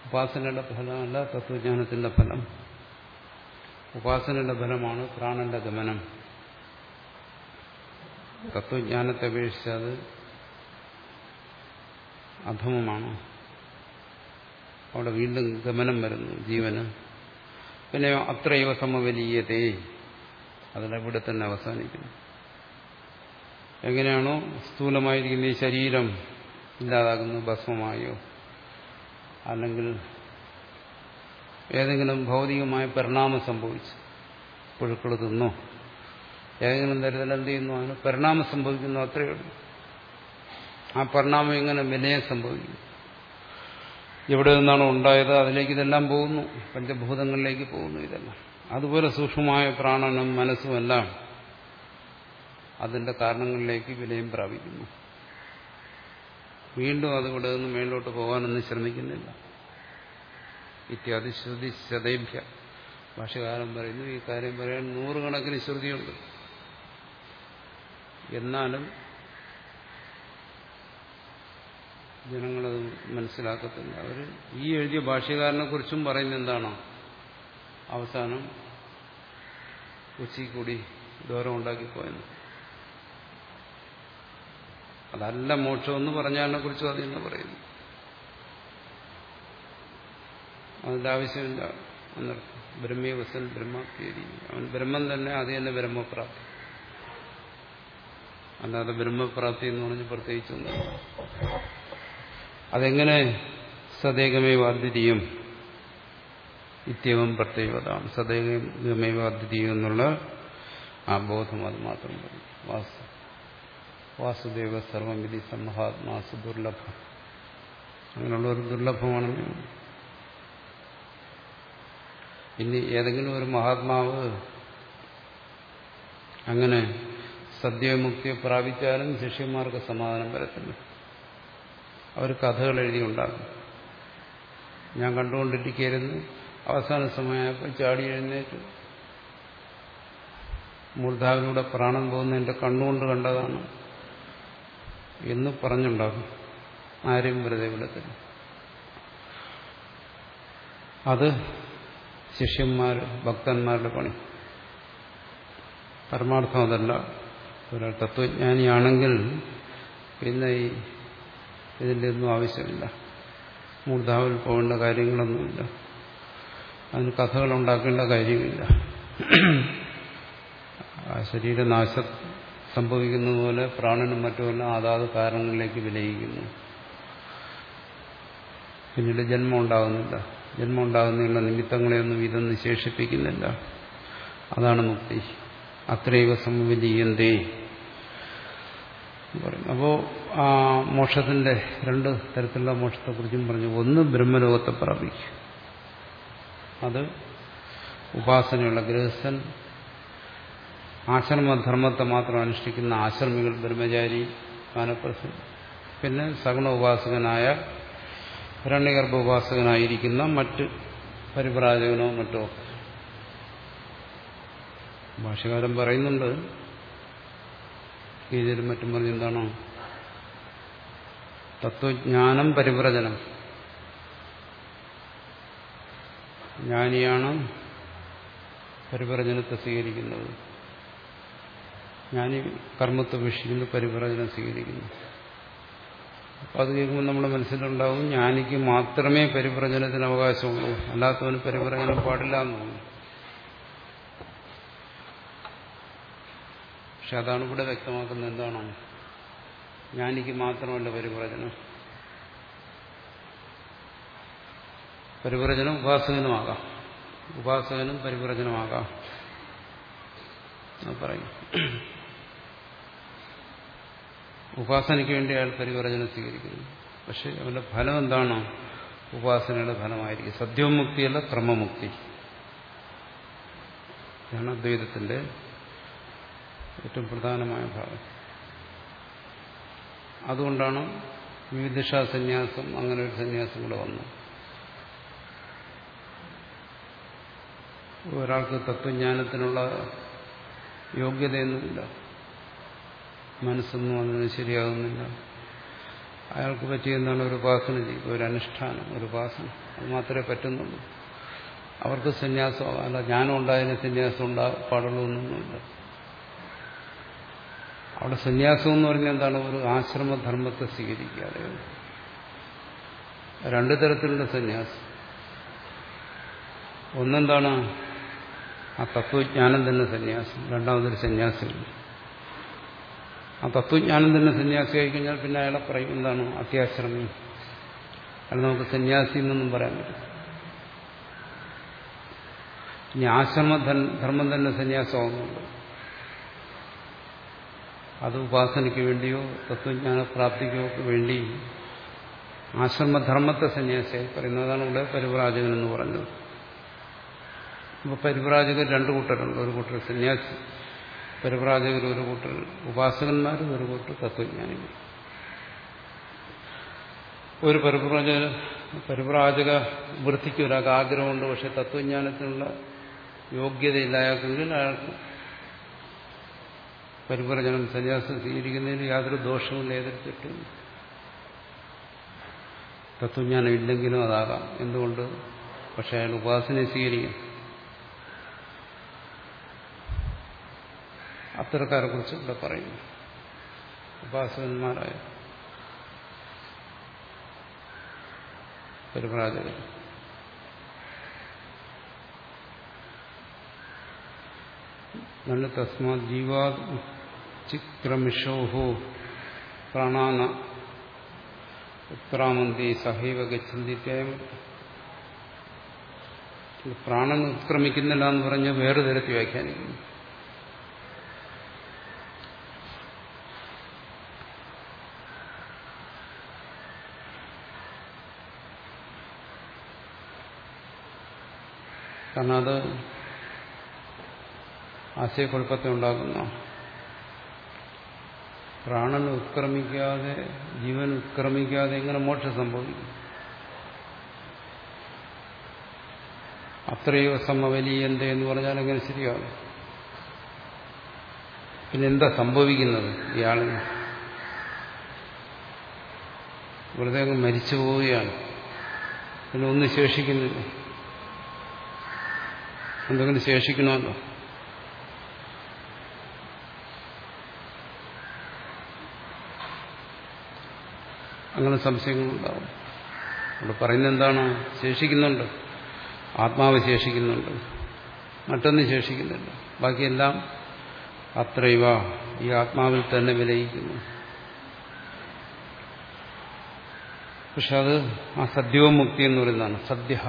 ഉപാസനയുടെ ഫലമല്ല തത്വജ്ഞാനത്തിന്റെ ഫലം. ഉപാസനയുടെ ഫലമാണ് പ്രാണന്റെ ഗമനം. തത്വജ്ഞാനത്തെ അപേക്ഷിച്ച് അത് അധമമാണ്. അവിടെ വീണ്ടും ഗമനം വരുന്നു ജീവന്. പിന്നെ അത്രയോ സമവലീയതേ. അതിലവിടെ തന്നെ അവസാനിക്കുന്നു. എങ്ങനെയാണോ സ്ഥൂലമായിരിക്കുന്ന ഈ ശരീരം ഇല്ലാതാകുന്നു ഭസ്മമായോ? അല്ലെങ്കിൽ ഏതെങ്കിലും ഭൗതികമായ പരിണാമം സംഭവിച്ചു പുഴുക്കൾ തിന്നോ? ഏതെങ്കിലും തരത്തിൽ എന്ത് ചെയ്യുന്നു? അതിന് പരിണാമം സംഭവിക്കുന്നു. അത്രയേ ഉള്ളൂ. ആ പരിണാമം ഇങ്ങനെ വിനയം സംഭവിക്കുന്നു? എവിടെ നിന്നാണോ ഉണ്ടായത്? അതിലേക്ക് ഇതെല്ലാം പോകുന്നു. പഞ്ചഭൂതങ്ങളിലേക്ക് പോകുന്നു ഇതെല്ലാം. അതുപോലെ സൂക്ഷ്മമായ പ്രാണനും മനസ്സുമെല്ലാം അതിന്റെ കാരണങ്ങളിലേക്ക് വിനയം പ്രാപിക്കുന്നു. വീണ്ടും അത് ഇവിടെ നിന്ന് മേലോട്ട് പോകാനൊന്നും ശ്രമിക്കുന്നില്ല. ഇത്യാദി ശ്രുതി ശതേഭ്യ ഭാഷകാലം പറയുന്നു ഈ കാര്യം പറയാൻ നൂറുകണക്കിന് ശ്രുതിയുണ്ട് എന്നാലും ജനങ്ങളത് മനസ്സിലാക്കത്തില്ല. അവർ ഈ എഴുതിയ ഭാഷ്യകാരനെ കുറിച്ചും പറയുന്നത് എന്താണോ? അവസാനം ഉച്ചി കൂടി ദൂരം ഉണ്ടാക്കിപ്പോയെന്ന്. അതല്ല മോക്ഷമെന്ന് പറഞ്ഞാലിനെ കുറിച്ചും അത് തന്നെ പറയുന്നു അതിന്റെ ആവശ്യമില്ല. എന്നർത്ഥം ബ്രഹ്മീവസൻ ബ്രഹ്മപ്രീതി അവൻ ബ്രഹ്മം തന്നെ അത് തന്നെ ബ്രഹ്മപ്രാപ്തി. അല്ലാതെ ബ്രഹ്മപ്രാപ്തി എന്ന് പറഞ്ഞ് പ്രത്യേകിച്ചൊന്നും അതെങ്ങനെ സദേകമേ വാദ്യതീയം നിത്യവും പ്രത്യേകതാണ് സദേകമേ വാദ്യതീയം എന്നുള്ള ആ ബോധം അത് മാത്രം വാസുദേവ സർവമിതി സംഹാത്മാസു ദുർലഭം. അങ്ങനെയുള്ള ഒരു ദുർലഭമാണെന്ന് ഇനി ഏതെങ്കിലും ഒരു മഹാത്മാവ് അങ്ങനെ സദ്യമുക്തിയെ പ്രാപിച്ചാലും ശിഷ്യന്മാർക്ക് സമാധാനം വരത്തില്ല. അവർ കഥകൾ എഴുതിയുണ്ടാകും ഞാൻ കണ്ടുകൊണ്ടിരിക്കരുന്ന് അവസാന സമയമായപ്പോൾ ചാടി എഴുന്നേറ്റ്. മൂർധാവിലൂടെ പ്രാണൻ പോകുന്ന എന്റെ കണ്ണുകൊണ്ട് കണ്ടതാണ്. എന്ന് പറഞ്ഞുണ്ടാകും ആരെയും വെറുതെ വിടത്തില്ല. അത് ശിഷ്യന്മാർ ഭക്തന്മാരുടെ പണി. പരമാർത്ഥം അതല്ല. ഒരാൾ തത്വജ്ഞാനിയാണെങ്കിൽ പിന്നെ ഈ ഇതിന്റെ ഒന്നും ആവശ്യമില്ല. മൂർധാവിൽ പോകേണ്ട കാര്യങ്ങളൊന്നുമില്ല. അതിന് കഥകൾ ഉണ്ടാക്കേണ്ട കാര്യമില്ല. ആ ശരീരനാശം സംഭവിക്കുന്നത് പോലെ പ്രാണനും മറ്റുമെല്ലാം അതാത് കാരണങ്ങളിലേക്ക് വിലയിക്കുന്നു. പിന്നീട് ജന്മം ഉണ്ടാകുന്നില്ല. ജന്മം ഉണ്ടാകുന്നതിനുള്ള നിമിത്തങ്ങളെയൊന്നും ഇതൊന്നും വിശേഷിപ്പിക്കുന്നില്ല. അതാണ് മുക്തി. അത്രൈവ സംവിധീയന്തേ പറയും അപ്പോ ആ മോക്ഷത്തിന്റെ രണ്ട് തരത്തിലുള്ള മോക്ഷത്തെക്കുറിച്ചും പറഞ്ഞു. ഒന്ന് ബ്രഹ്മലോകത്തെ പ്രാപിക്കും അത് ഉപാസനയുള്ള ഗൃഹസ്ഥൻ ആശ്രമധർമ്മത്തെ മാത്രം അനുഷ്ഠിക്കുന്ന ആശ്രമികൾ ബ്രഹ്മചാരി മാനപ്രസൻ പിന്നെ സഗുണ ഉപാസകനായ ഹിരണ്യഗർഭ ഉപാസകനായിരിക്കുന്ന മറ്റ് പരിപ്രാജകനോ മറ്റോ. ഭാഷകാരം പറയുന്നുണ്ട് ഗീതയിലും മറ്റും പറഞ്ഞെന്താണോ തത്വജ്ഞാനം പരിവ്രജനം. ജ്ഞാനിയാണ് പരിവ്രജനത്തെ സ്വീകരിക്കുന്നത്. ജ്ഞാനി കർമ്മത്തെ വീക്ഷിക്കുന്നു പരിവ്രജനം സ്വീകരിക്കുന്നു. അപ്പം അത് കേൾക്കുമ്പോൾ നമ്മുടെ മനസ്സിലുണ്ടാവും ജ്ഞാനിക്ക് മാത്രമേ പരിവ്രജനത്തിന് അവകാശമുള്ളൂ. അല്ലാത്തവന് പരിവ്രജനം പാടില്ല എന്ന് പക്ഷെ അതാണ് ഇവിടെ വ്യക്തമാക്കുന്നത് എന്താണോ? ജ്ഞാനിക്ക് മാത്രമല്ല പരിവ്രജനം പരിവ്രജനം ഉപാസകനുമാകാം. ഉപാസകനും പരിവ്രജനമാകാം പറയും. ഉപാസനയ്ക്ക് വേണ്ടി അയാൾ പരിവ്രജനം സ്വീകരിക്കുന്നു. പക്ഷെ അവന്റെ ഫലം എന്താണ്? ഉപാസനയുടെ ഫലമായിരിക്കും. സദ്യോമുക്തിയല്ല ക്രമമുക്തി. ഇതാണ് അദ്വൈതത്തിന്റെ ഏറ്റവും പ്രധാനമായ ഭാഗം. അതുകൊണ്ടാണ് വിവിധിഷാ സന്യാസം അങ്ങനെ ഒരു സന്യാസം കൂടെ വന്നു ഒരാൾക്ക് തത്വജ്ഞാനത്തിനുള്ള യോഗ്യതയൊന്നുമില്ല. മനസ്സൊന്നും അതിന് ശരിയാകുന്നില്ല. അയാൾക്ക് പറ്റിയെന്നാണ് ഒരു ഉപാസന ചെയ്യുക ഒരു അനുഷ്ഠാനം ഒരു ഉപാസന. അത് മാത്രമേ പറ്റുന്നുള്ളൂ. അവർക്ക് സന്യാസം അല്ല ജ്ഞാനം ഉണ്ടായതിന് സന്യാസം ഉണ്ടാ പാടുള്ളൂ എന്നൊന്നുമില്ല. അവിടെ സന്യാസം എന്ന് പറഞ്ഞാൽ എന്താണ്? ഒരു ആശ്രമധർമ്മത്തെ സ്വീകരിക്കാതെ. രണ്ടു തരത്തിലുള്ള സന്യാസം. ഒന്നെന്താണ്? ആ തത്വജ്ഞാനം തന്നെ സന്യാസം. രണ്ടാമതൊരു സന്യാസിയുണ്ട്. ആ തത്വജ്ഞാനം തന്നെ സന്യാസി കഴിഞ്ഞാൽ പിന്നെ അയാളെ പറയും എന്താണ്? അത്യാശ്രമം. അയാൾ നമുക്ക് സന്യാസി എന്നൊന്നും പറയാൻ പറ്റും ഇനി ആശ്രമ ധർമ്മം തന്നെ സന്യാസമാകുന്നുണ്ട് അത് ഉപാസനയ്ക്ക് വേണ്ടിയോ തത്വജ്ഞാന പ്രാപ്തിക്കോ ഒക്കെ വേണ്ടി ആശ്രമധർമ്മത്തെ സന്യാസിയായി പറയുന്നതാണ് ഇവിടെ പരിവ്രാജകൻ എന്ന് പറഞ്ഞത്. അപ്പോൾ പരിവ്രാജകർ രണ്ടു കൂട്ടരുണ്ട്. ഒരു കൂട്ടർ സന്യാസി പരിവ്രാജകർ ഒരു കൂട്ടർ ഉപാസകന്മാർ ഒരു കൂട്ടർ തത്വജ്ഞാനികൾ ഒരു പരിപ്രാജ പരിപ്രാജക വൃത്തിക്ക് ഒരാൾക്ക് ആഗ്രഹമുണ്ട് പക്ഷെ തത്വജ്ഞാനത്തിനുള്ള യോഗ്യതയില്ല അയാൾക്ക് പരിപ്രജനം സന്യാസം സ്വീകരിക്കുന്നതിന് യാതൊരു ദോഷവും ഏതൊരു തെറ്റും തത്വജ്ഞാനം ഇല്ലെങ്കിലും അതാകാം. എന്തുകൊണ്ട്? പക്ഷെ അയാൾ ഉപാസനയെ സ്വീകരിക്കും. അത്തരക്കാരെ കുറിച്ച് ഇവിടെ പറയുന്നു. ഉപാസകന്മാരായ പരിപ്രാജകർ നല്ല തസ്മാ ജീവാ ചിക്രമിഷോഹോ പ്രാണാന ഉത്രാമന്തി സഹൈവ ഗച്ഛന്തിത്യം പ്രാണൻ ഉത്ക്രമിക്കുന്നില്ല എന്ന് പറഞ്ഞ് വേറെ തരത്തിൽ വ്യാഖ്യാനിക്കുന്നു. കാരണം അത് ആശയക്കുഴപ്പത്തെ ഉണ്ടാക്കുന്ന പ്രാണൻ ഉത്ക്രമിക്കാതെ ജീവൻ ഉത്ക്രമിക്കാതെ എങ്ങനെ മോക്ഷം സംഭവിക്കും അത്രയോ സമവലീയന്ത എന്ന് പറഞ്ഞാൽ എങ്ങനെ ശരിയാകും പിന്നെ എന്താ സംഭവിക്കുന്നത് ഇയാളിന് വെറുതെ അങ്ങ് മരിച്ചു പോവുകയാണ്. പിന്നെ ഒന്നും ശേഷിക്കുന്നില്ല. എന്തെങ്കിലും ശേഷിക്കണമല്ലോ. അങ്ങനെ സംശയങ്ങളുണ്ടാവും. അവിടെ പറയുന്നത് എന്താണ് ശേഷിക്കുന്നുണ്ട്. ആത്മാവ് ശേഷിക്കുന്നുണ്ട്. മറ്റൊന്നും ശേഷിക്കുന്നില്ല ബാക്കിയെല്ലാം അത്രൈവ ഈ ആത്മാവിൽ തന്നെ വിലയിക്കുന്നു. പക്ഷെ അത് ആ സദ്യോമുക്തി എന്ന് പറയുന്നതാണ്. സദ്യ.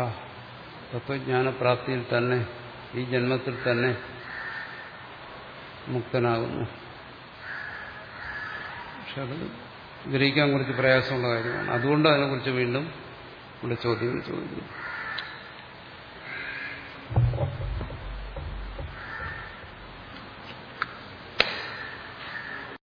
തത്വജ്ഞാനപ്രാപ്തിയിൽ തന്നെ ഈ ജന്മത്തിൽ തന്നെ മുക്തനാകുന്നു. പക്ഷെ അത് ഗ്രഹിക്കാൻ കുറച്ച് പ്രയാസമുള്ള കാര്യമാണ്. അതുകൊണ്ട് അതിനെക്കുറിച്ച് വീണ്ടും ഇവിടെ ചോദ്യങ്ങൾ ചോദിക്കുന്നു.